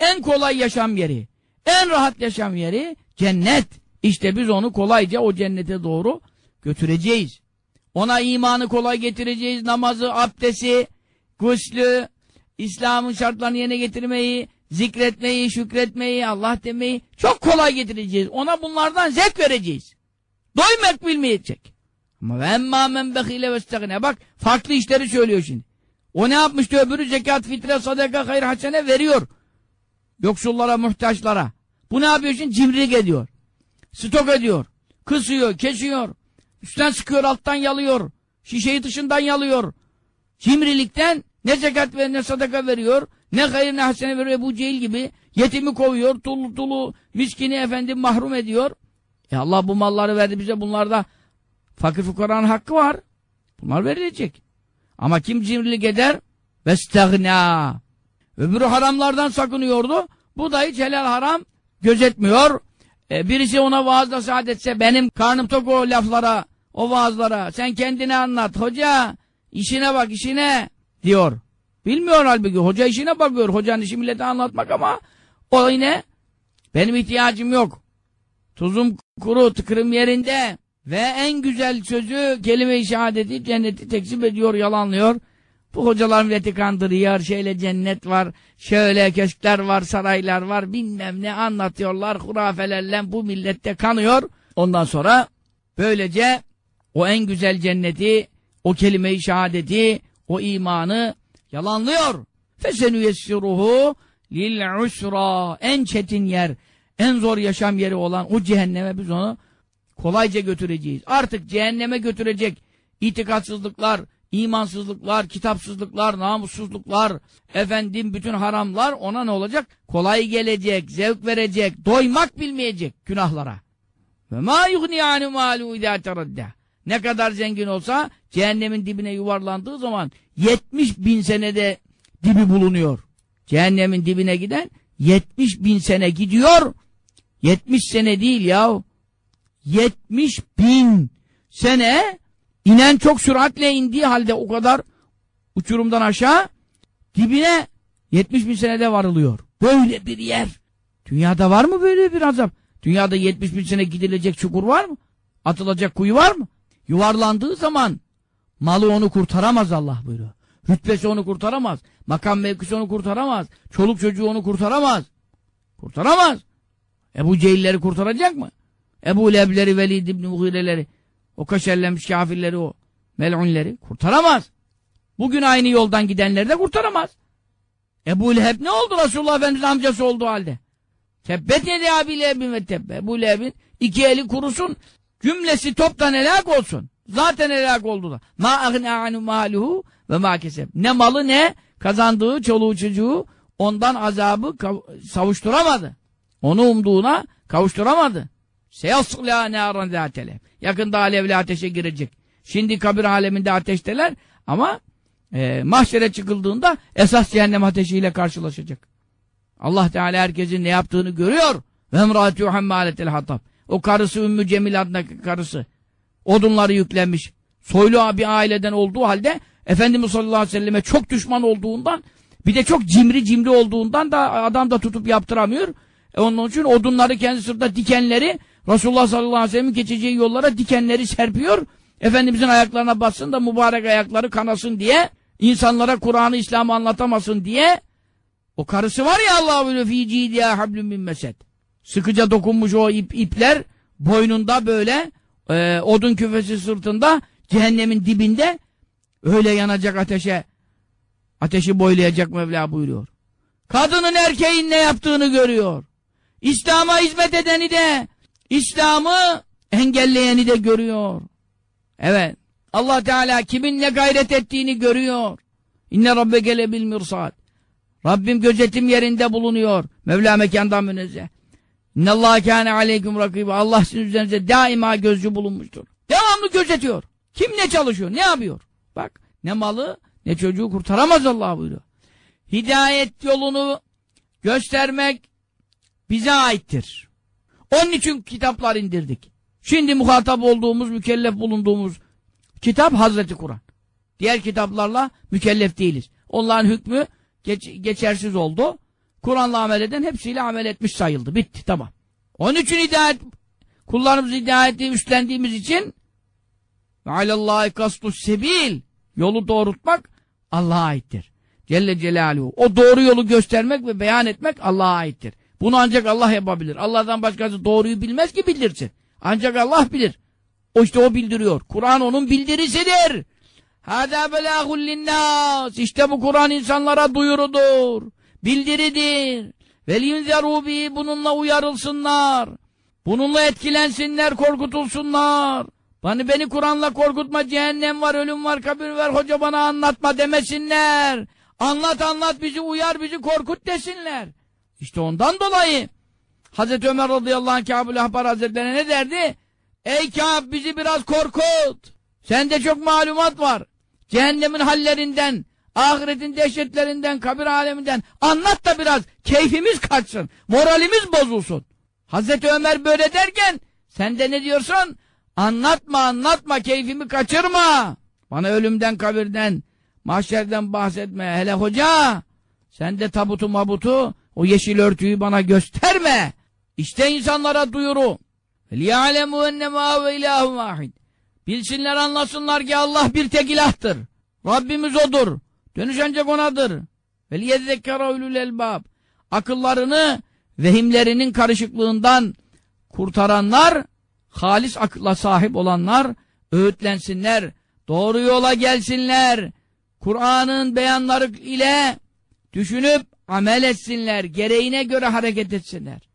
En kolay yaşam yeri, en rahat yaşam yeri cennet. İşte biz onu kolayca o cennete doğru götüreceğiz. Ona imanı kolay getireceğiz. Namazı, abdesti, guslü, İslam'ın şartlarını yerine getirmeyi, zikretmeyi, şükretmeyi, Allah demeyi çok kolay getireceğiz. Ona bunlardan zevk vereceğiz. Doymak bilmeyecek. Ama ve emmâ men behile ve Bak farklı işleri söylüyor şimdi. O ne yapmıştı öbürü zekat, fitre, sadaka, hayır, hasene veriyor. Yoksullara, muhtaçlara. Bu ne yapıyor şimdi? Cimrilik ediyor. Stok ediyor. Kısıyor, kesiyor. Üstten sıkıyor, alttan yalıyor. Şişeyi dışından yalıyor. Cimrilikten ne zekat ve ne sadaka veriyor, ne hayır ne hasene veriyor Ebu Cehil gibi. Yetimi kovuyor, tulu tulu miskini efendim mahrum ediyor. E Allah bu malları verdi bize, bunlarda fakir fukaranın hakkı var. Bunlar verilecek. Ama kim cimrilik eder? Vestagna. Öbürü haramlardan sakınıyordu. Bu da hiç helal haram gözetmiyor. E, birisi ona vaaz nasihat etse benim karnım tok o laflara, o vaazlara. Sen kendine anlat. Hoca işine bak işine diyor. Bilmiyor halbuki. Hoca işine bakıyor. Hocanın işi millete anlatmak ama o yine benim ihtiyacım yok. Tuzum kuru, tıkırım yerinde ve en güzel sözü kelime-i şehadeti cenneti tekzip ediyor, yalanlıyor. Bu kocalar milleti kandırıyor. Şöyle cennet var. Şöyle köşkler var. Saraylar var. Bilmem ne anlatıyorlar. Hurafelerle bu millette kanıyor. Ondan sonra böylece o en güzel cenneti, o kelime-i şehadeti, o imanı yalanlıyor. فَسَنُيَسِّرُهُ لِلْعُسْرَى En çetin yer, en zor yaşam yeri olan o cehenneme biz onu kolayca götüreceğiz. Artık cehenneme götürecek itikatsızlıklar, imansızlıklar, kitapsızlıklar, namussuzluklar, efendim bütün haramlar ona ne olacak? Kolay gelecek, zevk verecek, doymak bilmeyecek günahlara. Ve ma yughni anu malu. Ne kadar zengin olsa cehennemin dibine yuvarlandığı zaman 70 bin senede dibi bulunuyor. Cehennemin dibine giden 70 bin sene gidiyor. 70 sene değil yahu. 70 bin sene inen çok süratle indiği halde o kadar uçurumdan aşağı dibine 70 bin senede varılıyor. Böyle bir yer. Dünyada var mı böyle bir azap? Dünyada 70 bin sene gidilecek çukur var mı? Atılacak kuyu var mı? Yuvarlandığı zaman malı onu kurtaramaz Allah buyuruyor. Rütbesi onu kurtaramaz. Makam mevkisi onu kurtaramaz. Çoluk çocuğu onu kurtaramaz. Kurtaramaz. Ebu Cehilleri kurtaracak mı? Ebu Lebleri, Velid İbni Muhireleri, o kaşerlenmiş kafirleri, o mel'unleri kurtaramaz. Bugün aynı yoldan gidenleri de kurtaramaz. Ebu Leheb ne oldu Resulullah Efendimiz'in amcası olduğu halde? Tebbet yedi abi Leheb'in ve tebbe. Ebu Leheb'in iki eli kurusun, cümlesi toptan helak olsun. Zaten helak oldular. Ma agna anu maluhu ve ma keseb. Ne malı ne kazandığı çoluğu çocuğu ondan azabı savuşturamadı. Onu umduğuna kavuşturamadı. Seyaslâ nâran zâteleb. Yakında alevli ateşe girecek. Şimdi kabir aleminde ateşteler ama e, mahşere çıkıldığında esas cehennem ateşiyle karşılaşacak. Allah Teala herkesin ne yaptığını görüyor. Emrâtû hammâletel hatab. O karısı Ümmü Cemil adındaki karısı. Odunları yüklenmiş. Soylu bir aileden olduğu halde Efendimiz sallallahu aleyhi ve selleme çok düşman olduğundan bir de çok cimri cimri olduğundan da adam da tutup yaptıramıyor. E onun için odunları kendi sırtında dikenleri Resulullah sallallahu aleyhi ve sellem'in geçeceği yollara dikenleri serpiyor. Efendimizin ayaklarına bassın da mübarek ayakları kanasın diye insanlara Kur'an'ı İslam'ı anlatamasın diye o karısı var ya Allah böyle fi cidiya hablum mesed. Sıkıca dokunmuş o ip, ipler boynunda böyle e, odun küfesi sırtında cehennemin dibinde öyle yanacak ateşe ateşi boylayacak Mevla buyuruyor. Kadının erkeğin ne yaptığını görüyor. İslam'a hizmet edeni de İslam'ı engelleyeni de görüyor. Evet. Allah Teala kimin ne gayret ettiğini görüyor. İnne rabbeke lebil mirsad. Rabbim gözetim yerinde bulunuyor. Mevla mekandan münezzeh. İnnallâhe kâne aleyküm rakîbe. Allah sizin üzerinize daima gözcü bulunmuştur. Devamlı gözetiyor. Kim ne çalışıyor, ne yapıyor? Bak ne malı ne çocuğu kurtaramaz Allah buyuruyor. Hidayet yolunu göstermek bize aittir. Onun için kitaplar indirdik. Şimdi muhatap olduğumuz, mükellef bulunduğumuz kitap Hazreti Kur'an. Diğer kitaplarla mükellef değiliz. Onların hükmü geç, geçersiz oldu. Kur'an'la amel eden hepsiyle amel etmiş sayıldı. Bitti tamam. Onun için hidayet kullarımız hidayeti üstlendiğimiz için ve alallahi kastus sebil yolu doğrultmak Allah'a aittir. Celle Celaluhu. O doğru yolu göstermek ve beyan etmek Allah'a aittir. Bunu ancak Allah yapabilir. Allah'tan başkası doğruyu bilmez ki bildirsin. Ancak Allah bilir. O işte o bildiriyor. Kur'an onun bildirisidir. Hâdâ belâhul linnâs. İşte bu Kur'an insanlara duyurudur. Bildiridir. Veliyunzerû bununla uyarılsınlar. Bununla etkilensinler, korkutulsunlar. Bana beni Kur'an'la korkutma, cehennem var, ölüm var, kabir var, hoca bana anlatma demesinler. Anlat anlat bizi uyar, bizi korkut desinler. İşte ondan dolayı Hazreti Ömer radıyallahu anh Kâb-ül Ahbar Hazretlerine ne derdi? Ey Kâb bizi biraz korkut. Sende çok malumat var. Cehennemin hallerinden, ahiretin dehşetlerinden, kabir aleminden anlat da biraz keyfimiz kaçsın, moralimiz bozulsun. Hazreti Ömer böyle derken sen de ne diyorsun? Anlatma anlatma keyfimi kaçırma. Bana ölümden kabirden, mahşerden bahsetme. Hele hoca sen de tabutu mabutu o yeşil örtüyü bana gösterme. İşte insanlara duyuru. لِيَعْلَمُوا اَنَّمَا هُوَ اِلَٰهٌ وَاحِدٌ Bilsinler anlasınlar ki Allah bir tek ilahtır. Rabbimiz O'dur. Dönüş ancak O'nadır. وَلِيَذَّكَّرَ اُلُوا elbab. Akıllarını vehimlerinin karışıklığından kurtaranlar, halis akılla sahip olanlar öğütlensinler, doğru yola gelsinler, Kur'an'ın beyanları ile düşünüp amel etsinler, gereğine göre hareket etsinler.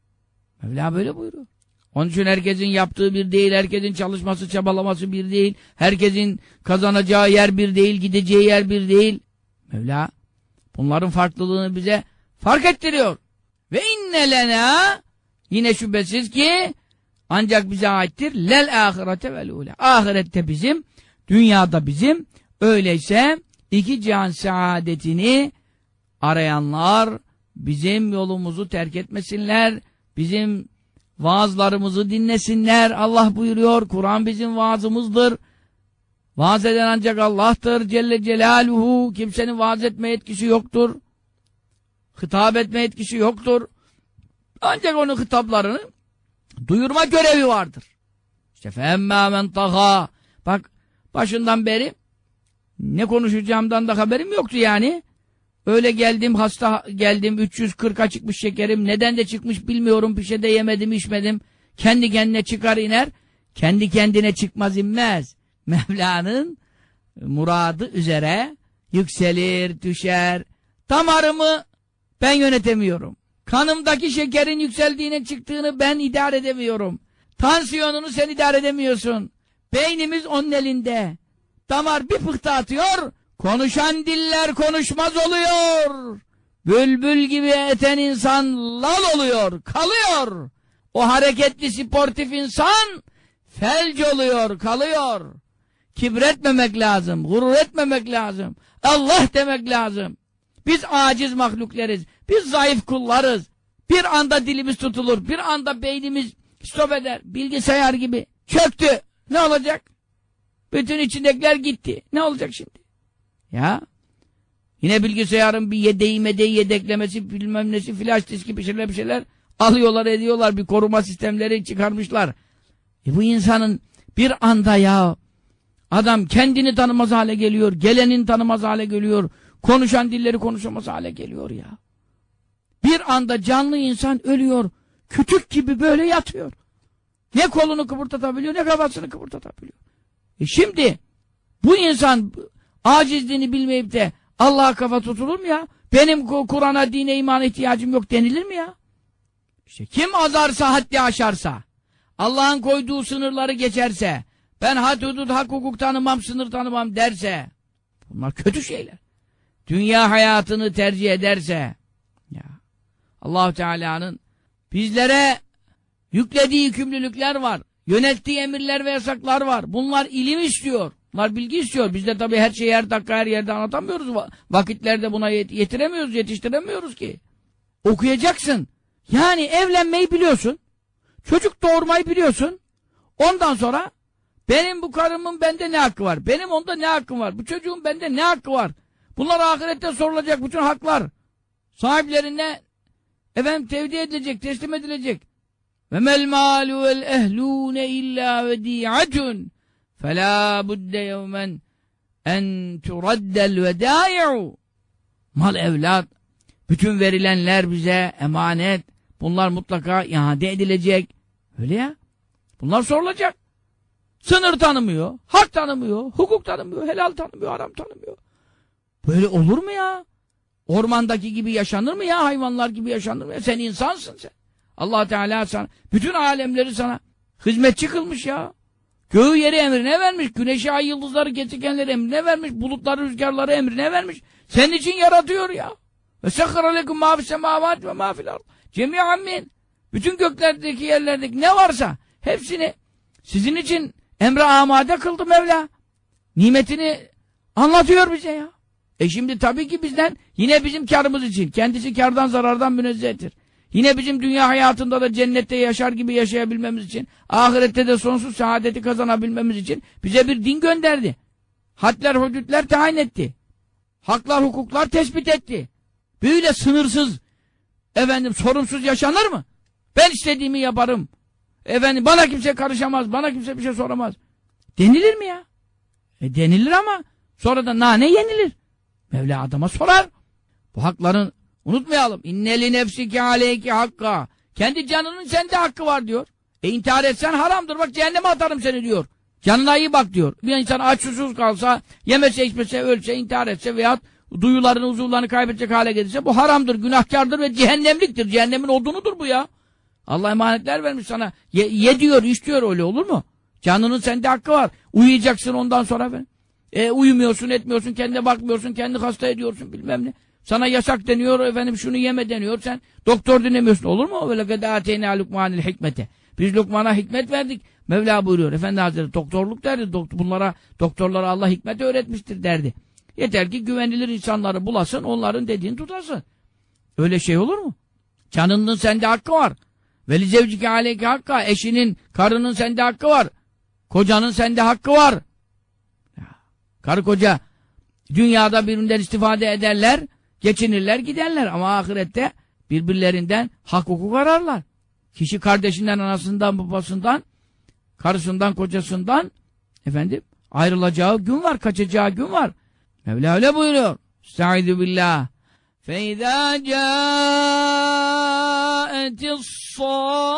Mevla böyle buyuruyor. Onun için herkesin yaptığı bir değil, herkesin çalışması, çabalaması bir değil, herkesin kazanacağı yer bir değil, gideceği yer bir değil. Mevla bunların farklılığını bize fark ettiriyor. Ve inne lena yine şüphesiz ki ancak bize aittir lel ahirete vel ule. Ahirette bizim, dünyada bizim. Öyleyse iki cihan saadetini arayanlar bizim yolumuzu terk etmesinler. Bizim vaazlarımızı dinlesinler. Allah buyuruyor, Kur'an bizim vaazımızdır. Vaaz eden ancak Allah'tır Celle Celaluhu. Kimsenin vaaz etme etkisi yoktur. Hitap etme etkisi yoktur. Ancak onun hitaplarını duyurma görevi vardır. İşte femmâ taha. Bak başından beri ne konuşacağımdan da haberim yoktu yani. Öyle geldim hasta geldim 340'a çıkmış şekerim. Neden de çıkmış bilmiyorum. Bir şey de yemedim içmedim. Kendi kendine çıkar iner. Kendi kendine çıkmaz inmez. Mevla'nın muradı üzere yükselir, düşer. Damarımı ben yönetemiyorum. Kanımdaki şekerin yükseldiğine çıktığını ben idare edemiyorum. Tansiyonunu sen idare edemiyorsun. Beynimiz onun elinde. Damar bir pıhtı atıyor, konuşan diller konuşmaz oluyor. Bülbül gibi eten insan lal oluyor, kalıyor. O hareketli sportif insan felç oluyor, kalıyor. Kibretmemek lazım, gurur etmemek lazım. Allah demek lazım. Biz aciz mahlukleriz. Biz zayıf kullarız. Bir anda dilimiz tutulur. Bir anda beynimiz stop eder. Bilgisayar gibi. Çöktü. Ne olacak? Bütün içindekiler gitti. Ne olacak şimdi? Ya. Yine bilgisayarın bir yedeği medeği yedeklemesi bilmem nesi flash diski bir şeyler bir şeyler alıyorlar ediyorlar. Bir koruma sistemleri çıkarmışlar. E bu insanın bir anda ya adam kendini tanımaz hale geliyor. Gelenin tanımaz hale geliyor. Konuşan dilleri konuşamaz hale geliyor ya. Bir anda canlı insan ölüyor. Kütük gibi böyle yatıyor. Ne kolunu kıpırdatabiliyor ne kafasını kıpırdatabiliyor. E şimdi bu insan acizliğini bilmeyip de Allah'a kafa tutulur mu ya? Benim Kur'an'a, dine, imana ihtiyacım yok denilir mi ya? İşte kim azarsa, haddi aşarsa, Allah'ın koyduğu sınırları geçerse, ben had hudud, hak hukuk tanımam, sınır tanımam derse, bunlar kötü şeyler. Dünya hayatını tercih ederse, ya allah Teala'nın bizlere yüklediği yükümlülükler var. Yönettiği emirler ve yasaklar var. Bunlar ilim istiyor. Bunlar bilgi istiyor. Biz de tabii her şeyi her dakika her yerde anlatamıyoruz. Vakitlerde buna yetiremiyoruz, yetiştiremiyoruz ki. Okuyacaksın. Yani evlenmeyi biliyorsun. Çocuk doğurmayı biliyorsun. Ondan sonra benim bu karımın bende ne hakkı var? Benim onda ne hakkım var? Bu çocuğun bende ne hakkı var? Bunlar ahirette sorulacak bütün haklar. Sahiplerine efendim tevdi edilecek, teslim edilecek. Ve mel malu vel ehlûne illâ vedi'atun felâ budde yevmen en turaddel vedâi'u Mal evlat, bütün verilenler bize emanet, bunlar mutlaka iade edilecek. Öyle ya. Bunlar sorulacak. Sınır tanımıyor, hak tanımıyor, hukuk tanımıyor, helal tanımıyor, haram tanımıyor. Böyle olur mu ya? Ormandaki gibi yaşanır mı ya? Hayvanlar gibi yaşanır mı ya? Sen insansın sen. allah Teala sana, bütün alemleri sana hizmetçi kılmış ya. Göğü yeri emrine vermiş. Güneşi, ay, yıldızları, gezegenleri emrine vermiş. Bulutları, rüzgarları emrine vermiş. Senin için yaratıyor ya. Ve sekhara lekum ma fis semavat ve ma fil ard. Cemi'an min. Bütün göklerdeki yerlerdeki ne varsa hepsini sizin için emre amade kıldı Mevla. Nimetini anlatıyor bize ya. E şimdi tabii ki bizden yine bizim karımız için. Kendisi kardan zarardan münezzehtir. Yine bizim dünya hayatında da cennette yaşar gibi yaşayabilmemiz için, ahirette de sonsuz saadeti kazanabilmemiz için bize bir din gönderdi. Hadler, hudutlar tayin etti. Haklar, hukuklar tespit etti. Böyle sınırsız, efendim sorumsuz yaşanır mı? Ben istediğimi yaparım. Efendim bana kimse karışamaz, bana kimse bir şey soramaz. Denilir mi ya? E denilir ama sonra da nane yenilir. Mevla adama sorar. Bu hakların unutmayalım. İnneli nefsiki aleyki hakka. Kendi canının sende hakkı var diyor. E intihar etsen haramdır. Bak cehenneme atarım seni diyor. Canına iyi bak diyor. Bir insan aç susuz kalsa, yemese içmese, ölse, intihar etse veyahut duyularını, uzuvlarını kaybedecek hale gelirse bu haramdır, günahkardır ve cehennemliktir. Cehennemin odunudur bu ya. Allah emanetler vermiş sana. Ye, ye diyor, iç diyor öyle olur mu? Canının sende hakkı var. Uyuyacaksın ondan sonra. E, uyumuyorsun, etmiyorsun, kendine bakmıyorsun, kendi hasta ediyorsun bilmem ne. Sana yasak deniyor, efendim şunu yeme deniyor, sen doktor dinlemiyorsun. Olur mu? Öyle kadâteyne lukmanil hikmete. Biz Lukman'a hikmet verdik. Mevla buyuruyor. Efendi Hazretleri doktorluk derdi. Doktor, bunlara, doktorlara Allah hikmet öğretmiştir derdi. Yeter ki güvenilir insanları bulasın, onların dediğini tutasın. Öyle şey olur mu? Canının sende hakkı var. Ve li zevcike aleyke hakka. Eşinin, karının sende hakkı var. Kocanın sende hakkı var. Karı koca dünyada birbirinden istifade ederler, geçinirler, giderler. Ama ahirette birbirlerinden hak hukuk ararlar. Kişi kardeşinden, anasından, babasından, karısından, kocasından efendim ayrılacağı gün var, kaçacağı gün var. Mevla öyle buyuruyor. Estaizu billah. فَاِذَا جَاءَتِ الصَّاخَّةِ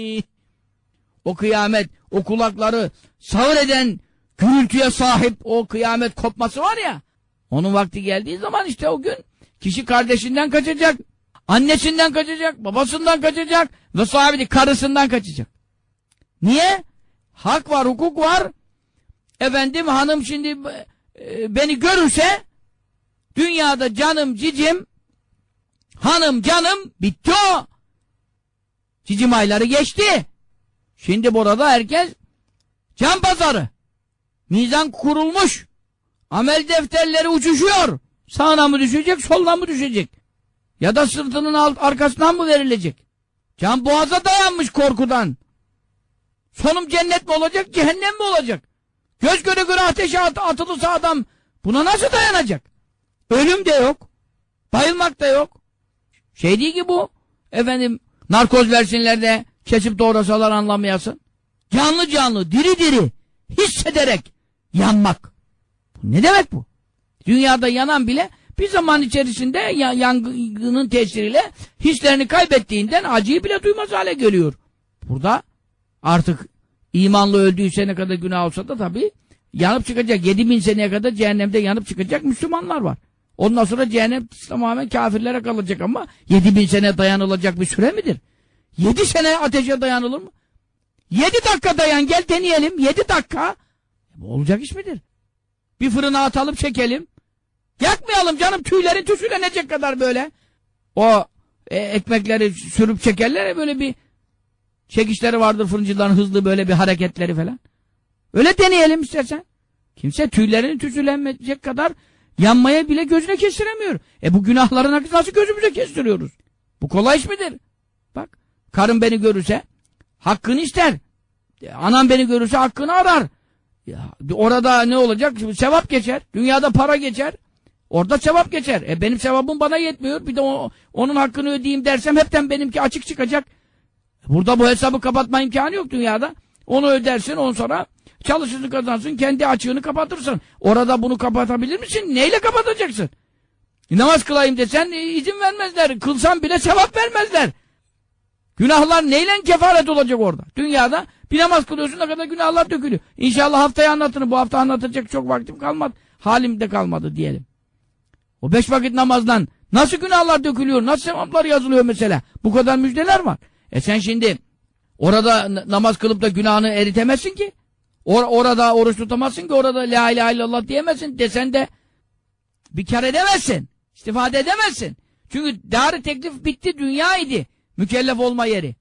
O kıyamet, o kulakları sağır eden gürültüye sahip o kıyamet kopması var ya, onun vakti geldiği zaman işte o gün kişi kardeşinden kaçacak, annesinden kaçacak, babasından kaçacak ve sahibi karısından kaçacak. Niye? Hak var, hukuk var. Efendim hanım şimdi e, beni görürse dünyada canım cicim hanım canım bitti o. Cicim ayları geçti. Şimdi burada herkes can pazarı. Mizan kurulmuş. Amel defterleri uçuşuyor. Sağına mı düşecek, soluna mı düşecek? Ya da sırtının alt, arkasından mı verilecek? Can boğaza dayanmış korkudan. Sonum cennet mi olacak, cehennem mi olacak? Göz göre göre ateşe at, atılırsa adam buna nasıl dayanacak? Ölüm de yok. Bayılmak da yok. Şey değil ki bu. Efendim narkoz versinler de kesip doğrasalar anlamayasın. Canlı canlı, diri diri, hissederek yanmak. Bu ne demek bu? Dünyada yanan bile bir zaman içerisinde ya, yangının tesiriyle hislerini kaybettiğinden acıyı bile duymaz hale geliyor. Burada artık imanlı öldüyse ne kadar günah olsa da tabii yanıp çıkacak. 7000 seneye kadar cehennemde yanıp çıkacak Müslümanlar var. Ondan sonra cehennem tamamen kafirlere kalacak ama 7000 sene dayanılacak bir süre midir? 7 sene ateşe dayanılır mı? 7 dakika dayan gel deneyelim. 7 dakika. Bu olacak iş midir? Bir fırına atalım çekelim. Yakmayalım canım tüylerin tüsülenecek kadar böyle. O e, ekmekleri sürüp çekerler ya böyle bir çekişleri vardır fırıncıların hızlı böyle bir hareketleri falan. Öyle deneyelim istersen. Kimse tüylerini tüsülenmeyecek kadar yanmaya bile gözüne kestiremiyor. E bu günahları nasıl gözümüze kestiriyoruz? Bu kolay iş midir? Karım beni görürse hakkını ister. E, anam beni görürse hakkını arar. Ya, orada ne olacak? Sevap geçer. Dünyada para geçer. Orada sevap geçer. E benim sevabım bana yetmiyor. Bir de o, onun hakkını ödeyeyim dersem hepten benimki açık çıkacak. Burada bu hesabı kapatma imkanı yok dünyada. Onu ödersin ondan sonra çalışırsın kazansın kendi açığını kapatırsın. Orada bunu kapatabilir misin? Neyle kapatacaksın? Namaz kılayım desen e, izin vermezler. Kılsan bile sevap vermezler. Günahlar neyle kefaret olacak orada? Dünyada bir namaz kılıyorsun ne kadar günahlar dökülüyor. İnşallah haftaya anlatırım. Bu hafta anlatacak çok vaktim kalmadı. Halim de kalmadı diyelim. O beş vakit namazdan nasıl günahlar dökülüyor? Nasıl sevaplar yazılıyor mesela? Bu kadar müjdeler var. E sen şimdi orada namaz kılıp da günahını eritemezsin ki. Or orada oruç tutamazsın ki. Orada la ilahe illallah diyemezsin. Desen de bir kar edemezsin. İstifade edemezsin. Çünkü dar teklif bitti. Dünya idi. Mükellef olma yeri.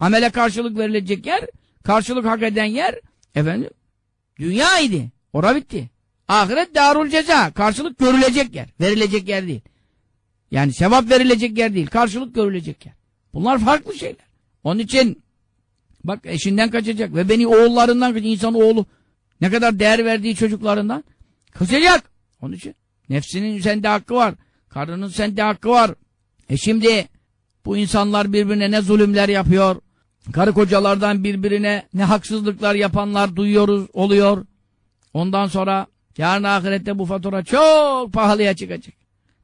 Amele karşılık verilecek yer, karşılık hak eden yer, efendim, dünya idi. Ora bitti. Ahiret darul ceza. Karşılık görülecek yer. Verilecek yer değil. Yani sevap verilecek yer değil. Karşılık görülecek yer. Bunlar farklı şeyler. Onun için bak eşinden kaçacak ve beni oğullarından kaçacak. İnsan oğlu ne kadar değer verdiği çocuklarından kaçacak. Onun için nefsinin sende hakkı var. Karının sende hakkı var. E şimdi bu insanlar birbirine ne zulümler yapıyor. Karı kocalardan birbirine ne haksızlıklar yapanlar duyuyoruz, oluyor. Ondan sonra yarın ahirette bu fatura çok pahalıya çıkacak.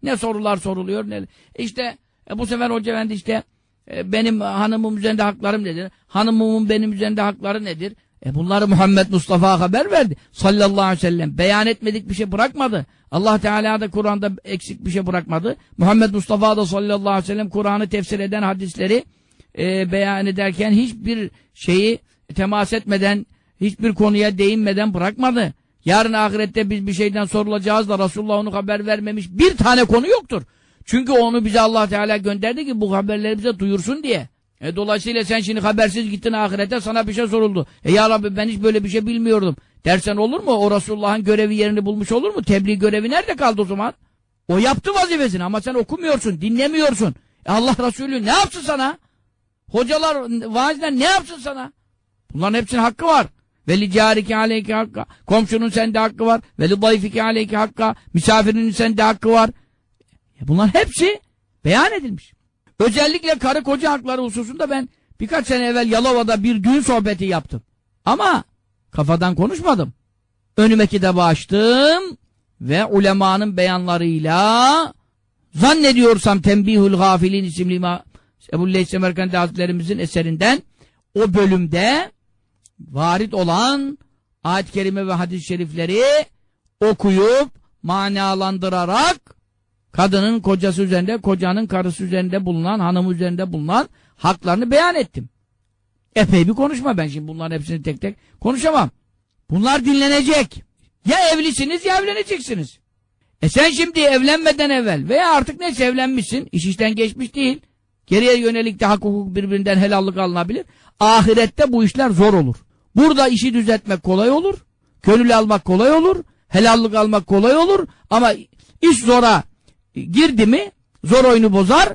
Ne sorular soruluyor ne. İşte e, bu sefer hoca efendi işte e, benim hanımım üzerinde haklarım nedir? Hanımımın benim üzerinde hakları nedir? E bunları Muhammed Mustafa haber verdi. Sallallahu aleyhi ve sellem. Beyan etmedik bir şey bırakmadı. Allah Teala da Kur'an'da eksik bir şey bırakmadı. Muhammed Mustafa da sallallahu aleyhi ve sellem Kur'an'ı tefsir eden hadisleri e, beyan ederken hiçbir şeyi temas etmeden, hiçbir konuya değinmeden bırakmadı. Yarın ahirette biz bir şeyden sorulacağız da Resulullah onu haber vermemiş bir tane konu yoktur. Çünkü onu bize Allah Teala gönderdi ki bu haberleri bize duyursun diye. E dolayısıyla sen şimdi habersiz gittin ahirete sana bir şey soruldu. E ya Rabbi ben hiç böyle bir şey bilmiyordum. Dersen olur mu? O Resulullah'ın görevi yerini bulmuş olur mu? Tebliğ görevi nerede kaldı o zaman? O yaptı vazifesini ama sen okumuyorsun, dinlemiyorsun. E Allah Resulü ne yapsın sana? Hocalar, vaazler ne yapsın sana? Bunların hepsinin hakkı var. Veli cariki aleyki hakka. Komşunun sende hakkı var. Veli dayfiki aleyki hakka. Misafirinin sende hakkı var. E bunların hepsi beyan edilmiş. Özellikle karı koca hakları hususunda ben birkaç sene evvel Yalova'da bir düğün sohbeti yaptım. Ama kafadan konuşmadım. Önüme kitabı açtım ve ulemanın beyanlarıyla zannediyorsam Tembihül Gafilin isimli Ebu Leys Semerkandi Hazretlerimizin eserinden o bölümde varit olan ayet-i kerime ve hadis-i şerifleri okuyup manalandırarak kadının kocası üzerinde, kocanın karısı üzerinde bulunan, hanımı üzerinde bulunan haklarını beyan ettim. Epey bir konuşma ben şimdi bunların hepsini tek tek konuşamam. Bunlar dinlenecek. Ya evlisiniz ya evleneceksiniz. E sen şimdi evlenmeden evvel veya artık neyse evlenmişsin, iş işten geçmiş değil. Geriye yönelik de hak hukuk birbirinden helallik alınabilir. Ahirette bu işler zor olur. Burada işi düzeltmek kolay olur. Gönül almak kolay olur. Helallik almak kolay olur. Ama iş zora girdi mi zor oyunu bozar.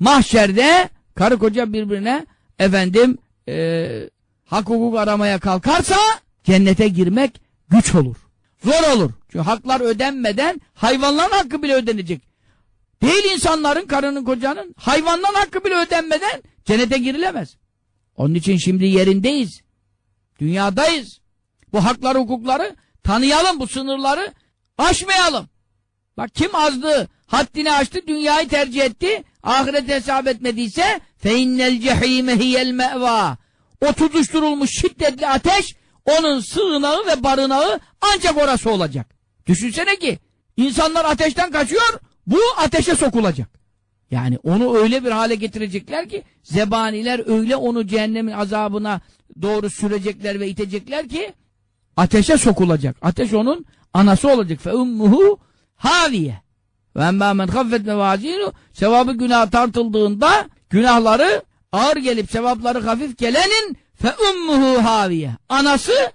Mahşerde karı koca birbirine efendim e, hak hukuk aramaya kalkarsa cennete girmek güç olur. Zor olur. Çünkü haklar ödenmeden hayvanların hakkı bile ödenecek. Değil insanların, karının, kocanın hayvanların hakkı bile ödenmeden cennete girilemez. Onun için şimdi yerindeyiz. Dünyadayız. Bu hakları, hukukları tanıyalım, bu sınırları aşmayalım. Bak kim azdı, haddini aştı, dünyayı tercih etti, ahiret hesap etmediyse feinnel cehime hiyel meva. O tutuşturulmuş şiddetli ateş onun sığınağı ve barınağı ancak orası olacak. Düşünsene ki insanlar ateşten kaçıyor, bu ateşe sokulacak. Yani onu öyle bir hale getirecekler ki zebaniler öyle onu cehennemin azabına doğru sürecekler ve itecekler ki ateşe sokulacak. Ateş onun anası olacak. Fe ummuhu haviye. Ve emmâ men haffet mevazînu sevabı günah tartıldığında günahları ağır gelip sevapları hafif gelenin fe ummuhu haviye. Anası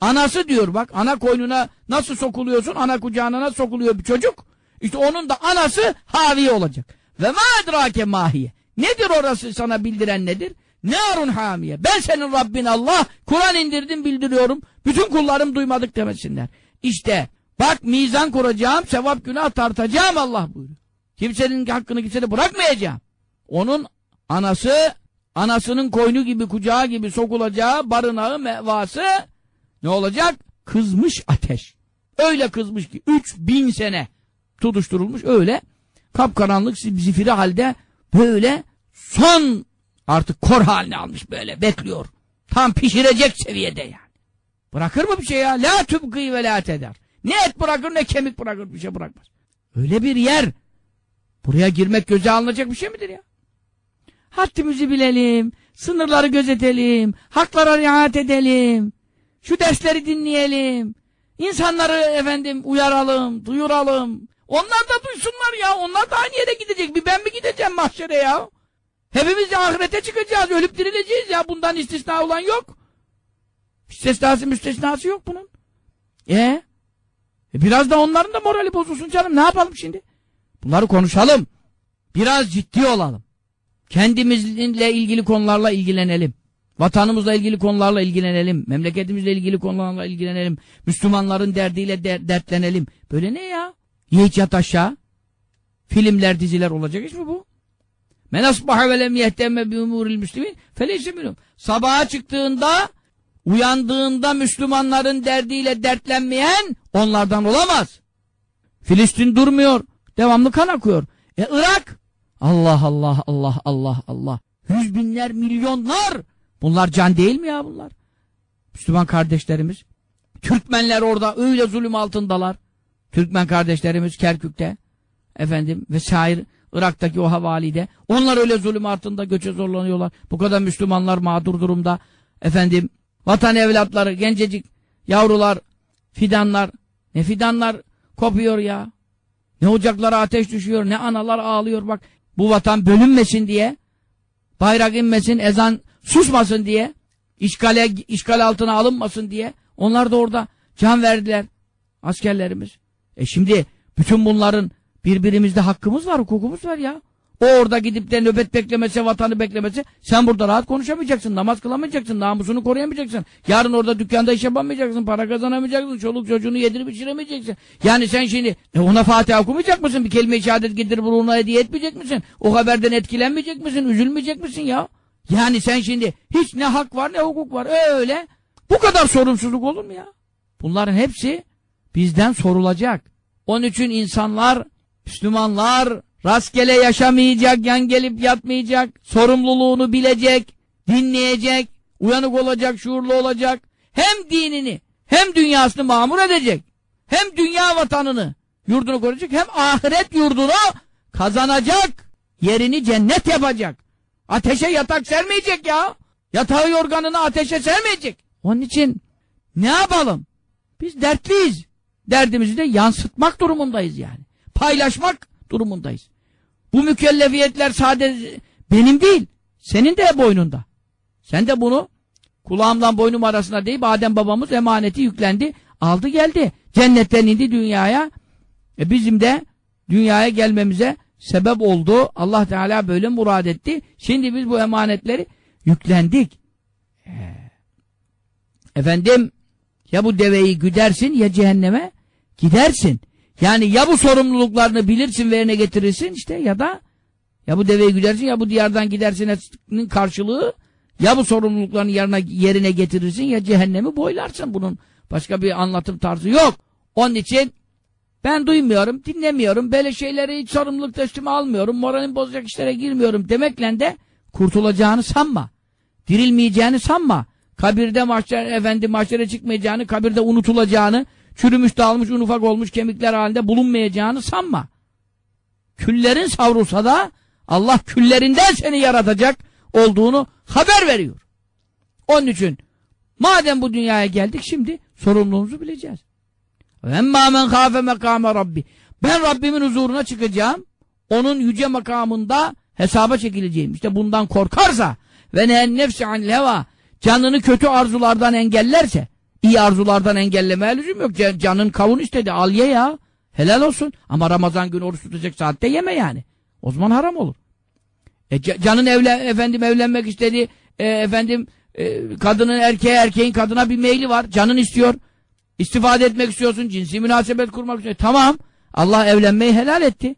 anası diyor bak ana koynuna nasıl sokuluyorsun ana kucağına nasıl sokuluyor bir çocuk işte onun da anası haviye olacak. Ve ma edrake mahiye. Nedir orası sana bildiren nedir? Narun hamiye. Ben senin Rabbin Allah. Kur'an indirdim bildiriyorum. Bütün kullarım duymadık demesinler. İşte Bak mizan kuracağım, sevap günah tartacağım Allah buyuruyor. Kimsenin hakkını kimsede bırakmayacağım. Onun anası, anasının koynu gibi, kucağı gibi sokulacağı barınağı, mevası ne olacak? Kızmış ateş. Öyle kızmış ki 3000 sene tutuşturulmuş öyle kapkaranlık zifiri halde böyle son artık kor haline almış böyle bekliyor. Tam pişirecek seviyede yani. Bırakır mı bir şey ya? La tübgî ve la teder. Ne et bırakır ne kemik bırakır bir şey bırakmaz. Öyle bir yer. Buraya girmek göze alınacak bir şey midir ya? Haddimizi bilelim, sınırları gözetelim, haklara riayet edelim, şu dersleri dinleyelim, insanları efendim uyaralım, duyuralım. Onlar da duysunlar ya, onlar da aynı yere gidecek. Bir ben mi gideceğim mahşere ya? Hepimiz ahirete çıkacağız, ölüp dirileceğiz ya. Bundan istisna olan yok. İstisnası müstesnası yok bunun. E e biraz da onların da morali bozulsun canım. Ne yapalım şimdi? Bunları konuşalım. Biraz ciddi olalım. Kendimizle ilgili konularla ilgilenelim. Vatanımızla ilgili konularla ilgilenelim. Memleketimizle ilgili konularla ilgilenelim. Müslümanların derdiyle der dertlenelim. Böyle ne ya? Yiğit yat aşağı. Filmler, diziler olacak iş mi bu? Men asbaha ve lem yehtemme bi umuril müslimin feleyse minhum. Sabaha çıktığında uyandığında Müslümanların derdiyle dertlenmeyen onlardan olamaz. Filistin durmuyor. Devamlı kan akıyor. E Irak? Allah Allah Allah Allah Allah. Yüz binler milyonlar. Bunlar can değil mi ya bunlar? Müslüman kardeşlerimiz. Türkmenler orada öyle zulüm altındalar. Türkmen kardeşlerimiz Kerkük'te efendim vesaire Irak'taki o havalide. Onlar öyle zulüm altında göçe zorlanıyorlar. Bu kadar Müslümanlar mağdur durumda. Efendim vatan evlatları, gencecik yavrular, fidanlar. Ne fidanlar kopuyor ya. Ne ocaklara ateş düşüyor, ne analar ağlıyor bak. Bu vatan bölünmesin diye, bayrak inmesin, ezan susmasın diye, işgale, işgal altına alınmasın diye. Onlar da orada can verdiler askerlerimiz. E şimdi bütün bunların birbirimizde hakkımız var, hukukumuz var ya. O orada gidip de nöbet beklemese, vatanı beklemese sen burada rahat konuşamayacaksın, namaz kılamayacaksın, namusunu koruyamayacaksın. Yarın orada dükkanda iş yapamayacaksın, para kazanamayacaksın, çoluk çocuğunu yedirip içiremeyeceksin. Yani sen şimdi e ona Fatiha okumayacak mısın? Bir kelime-i şehadet getirip ruhuna hediye etmeyecek misin? O haberden etkilenmeyecek misin? Üzülmeyecek misin ya? Yani sen şimdi hiç ne hak var ne hukuk var. Öyle. Bu kadar sorumsuzluk olur mu ya? Bunların hepsi bizden sorulacak. Onun için insanlar, Müslümanlar rastgele yaşamayacak, yan gelip yatmayacak, sorumluluğunu bilecek, dinleyecek, uyanık olacak, şuurlu olacak. Hem dinini, hem dünyasını mamur edecek. Hem dünya vatanını, yurdunu koruyacak, hem ahiret yurdunu kazanacak. Yerini cennet yapacak. Ateşe yatak sermeyecek ya. Yatağı yorganını ateşe sermeyecek. Onun için ne yapalım? Biz dertliyiz. Derdimizi de yansıtmak durumundayız yani. Paylaşmak durumundayız. Bu mükellefiyetler sadece benim değil. Senin de boynunda. Sen de bunu kulağımdan boynum arasında deyip Adem babamız emaneti yüklendi. Aldı geldi. Cennetten indi dünyaya. E bizim de dünyaya gelmemize sebep oldu. Allah Teala böyle murad etti. Şimdi biz bu emanetleri yüklendik. Ee, efendim ya bu deveyi güdersin ya cehenneme gidersin. Yani ya bu sorumluluklarını bilirsin ve yerine getirirsin işte ya da ya bu deveyi güdersin ya bu diyardan gidersinin karşılığı ya bu sorumluluklarını yerine, yerine getirirsin ya cehennemi boylarsın. Bunun başka bir anlatım tarzı yok. Onun için ben duymuyorum, dinlemiyorum, böyle şeyleri hiç sorumluluk teslimi almıyorum, moralim bozacak işlere girmiyorum demekle de kurtulacağını sanma. Dirilmeyeceğini sanma. Kabirde mahşer, efendi mahşere çıkmayacağını, kabirde unutulacağını, çürümüş, dağılmış, un ufak olmuş kemikler halinde bulunmayacağını sanma. Küllerin savrulsa da Allah küllerinden seni yaratacak olduğunu haber veriyor. Onun için madem bu dünyaya geldik şimdi sorumluluğumuzu bileceğiz. Emma men kâfe mekâme rabbi. Ben Rabbimin huzuruna çıkacağım. Onun yüce makamında hesaba çekileceğim. İşte bundan korkarsa ve ne nefsi an leva canını kötü arzulardan engellerse iyi arzulardan engellemeye lüzum yok. Canın kavun istedi al ye ya. Helal olsun. Ama Ramazan günü oruç tutacak saatte yeme yani. O zaman haram olur. E, canın evle, efendim evlenmek istedi. E, efendim e, kadının erkeğe erkeğin kadına bir meyli var. Canın istiyor. İstifade etmek istiyorsun. Cinsi münasebet kurmak istiyorsun. Tamam. Allah evlenmeyi helal etti.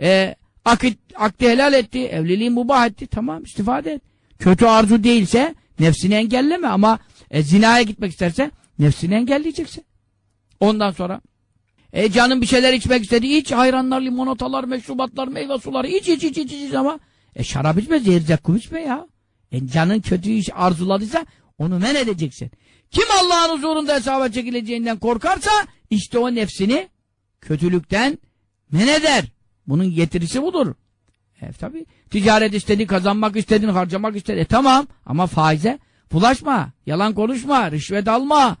E, akit, akdi helal etti. Evliliği mubah etti. Tamam istifade et. Kötü arzu değilse nefsini engelleme ama e, zinaya gitmek isterse nefsini engelleyeceksin. Ondan sonra e, canın bir şeyler içmek istedi. İç hayranlar, limonatalar, meşrubatlar, meyve suları. iç iç iç iç iç ama e, şarap içme, zehir zekkum içme ya. E, canın kötü iş arzuladıysa onu men edeceksin. Kim Allah'ın huzurunda hesaba çekileceğinden korkarsa işte o nefsini kötülükten men eder. Bunun getirisi budur. E, tabi ticaret istedi, kazanmak istedin, harcamak istedi. E, tamam ama faize bulaşma, yalan konuşma, rüşvet alma.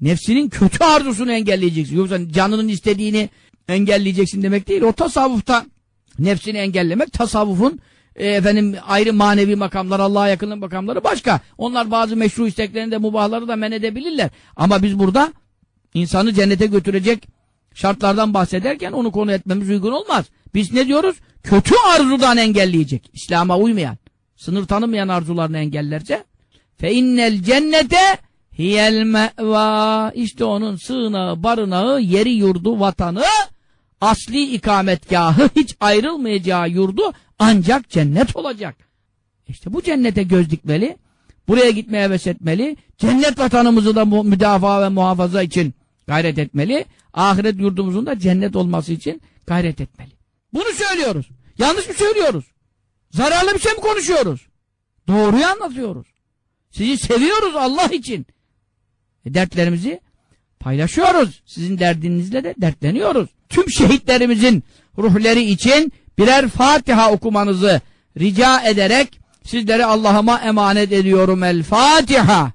Nefsinin kötü arzusunu engelleyeceksin. Yoksa canının istediğini engelleyeceksin demek değil. O tasavvufta nefsini engellemek tasavvufun e, efendim ayrı manevi makamlar, Allah'a yakınlık makamları başka. Onlar bazı meşru isteklerini de mubahları da men edebilirler. Ama biz burada insanı cennete götürecek şartlardan bahsederken onu konu etmemiz uygun olmaz. Biz ne diyoruz? Kötü arzudan engelleyecek. İslam'a uymayan, sınır tanımayan arzularını engellerse fe innel cennete hiyel me'va işte onun sığınağı, barınağı, yeri yurdu, vatanı asli ikametgahı hiç ayrılmayacağı yurdu ancak cennet olacak. İşte bu cennete göz dikmeli, buraya gitmeye heves etmeli, cennet vatanımızı da müdafaa ve muhafaza için gayret etmeli, ahiret yurdumuzun da cennet olması için gayret etmeli. Bunu söylüyoruz. Yanlış mı söylüyoruz? Zararlı bir şey mi konuşuyoruz? Doğruyu anlatıyoruz. Sizi seviyoruz Allah için. E, dertlerimizi paylaşıyoruz. Sizin derdinizle de dertleniyoruz. Tüm şehitlerimizin ruhları için birer Fatiha okumanızı rica ederek sizleri Allah'ıma emanet ediyorum. El Fatiha.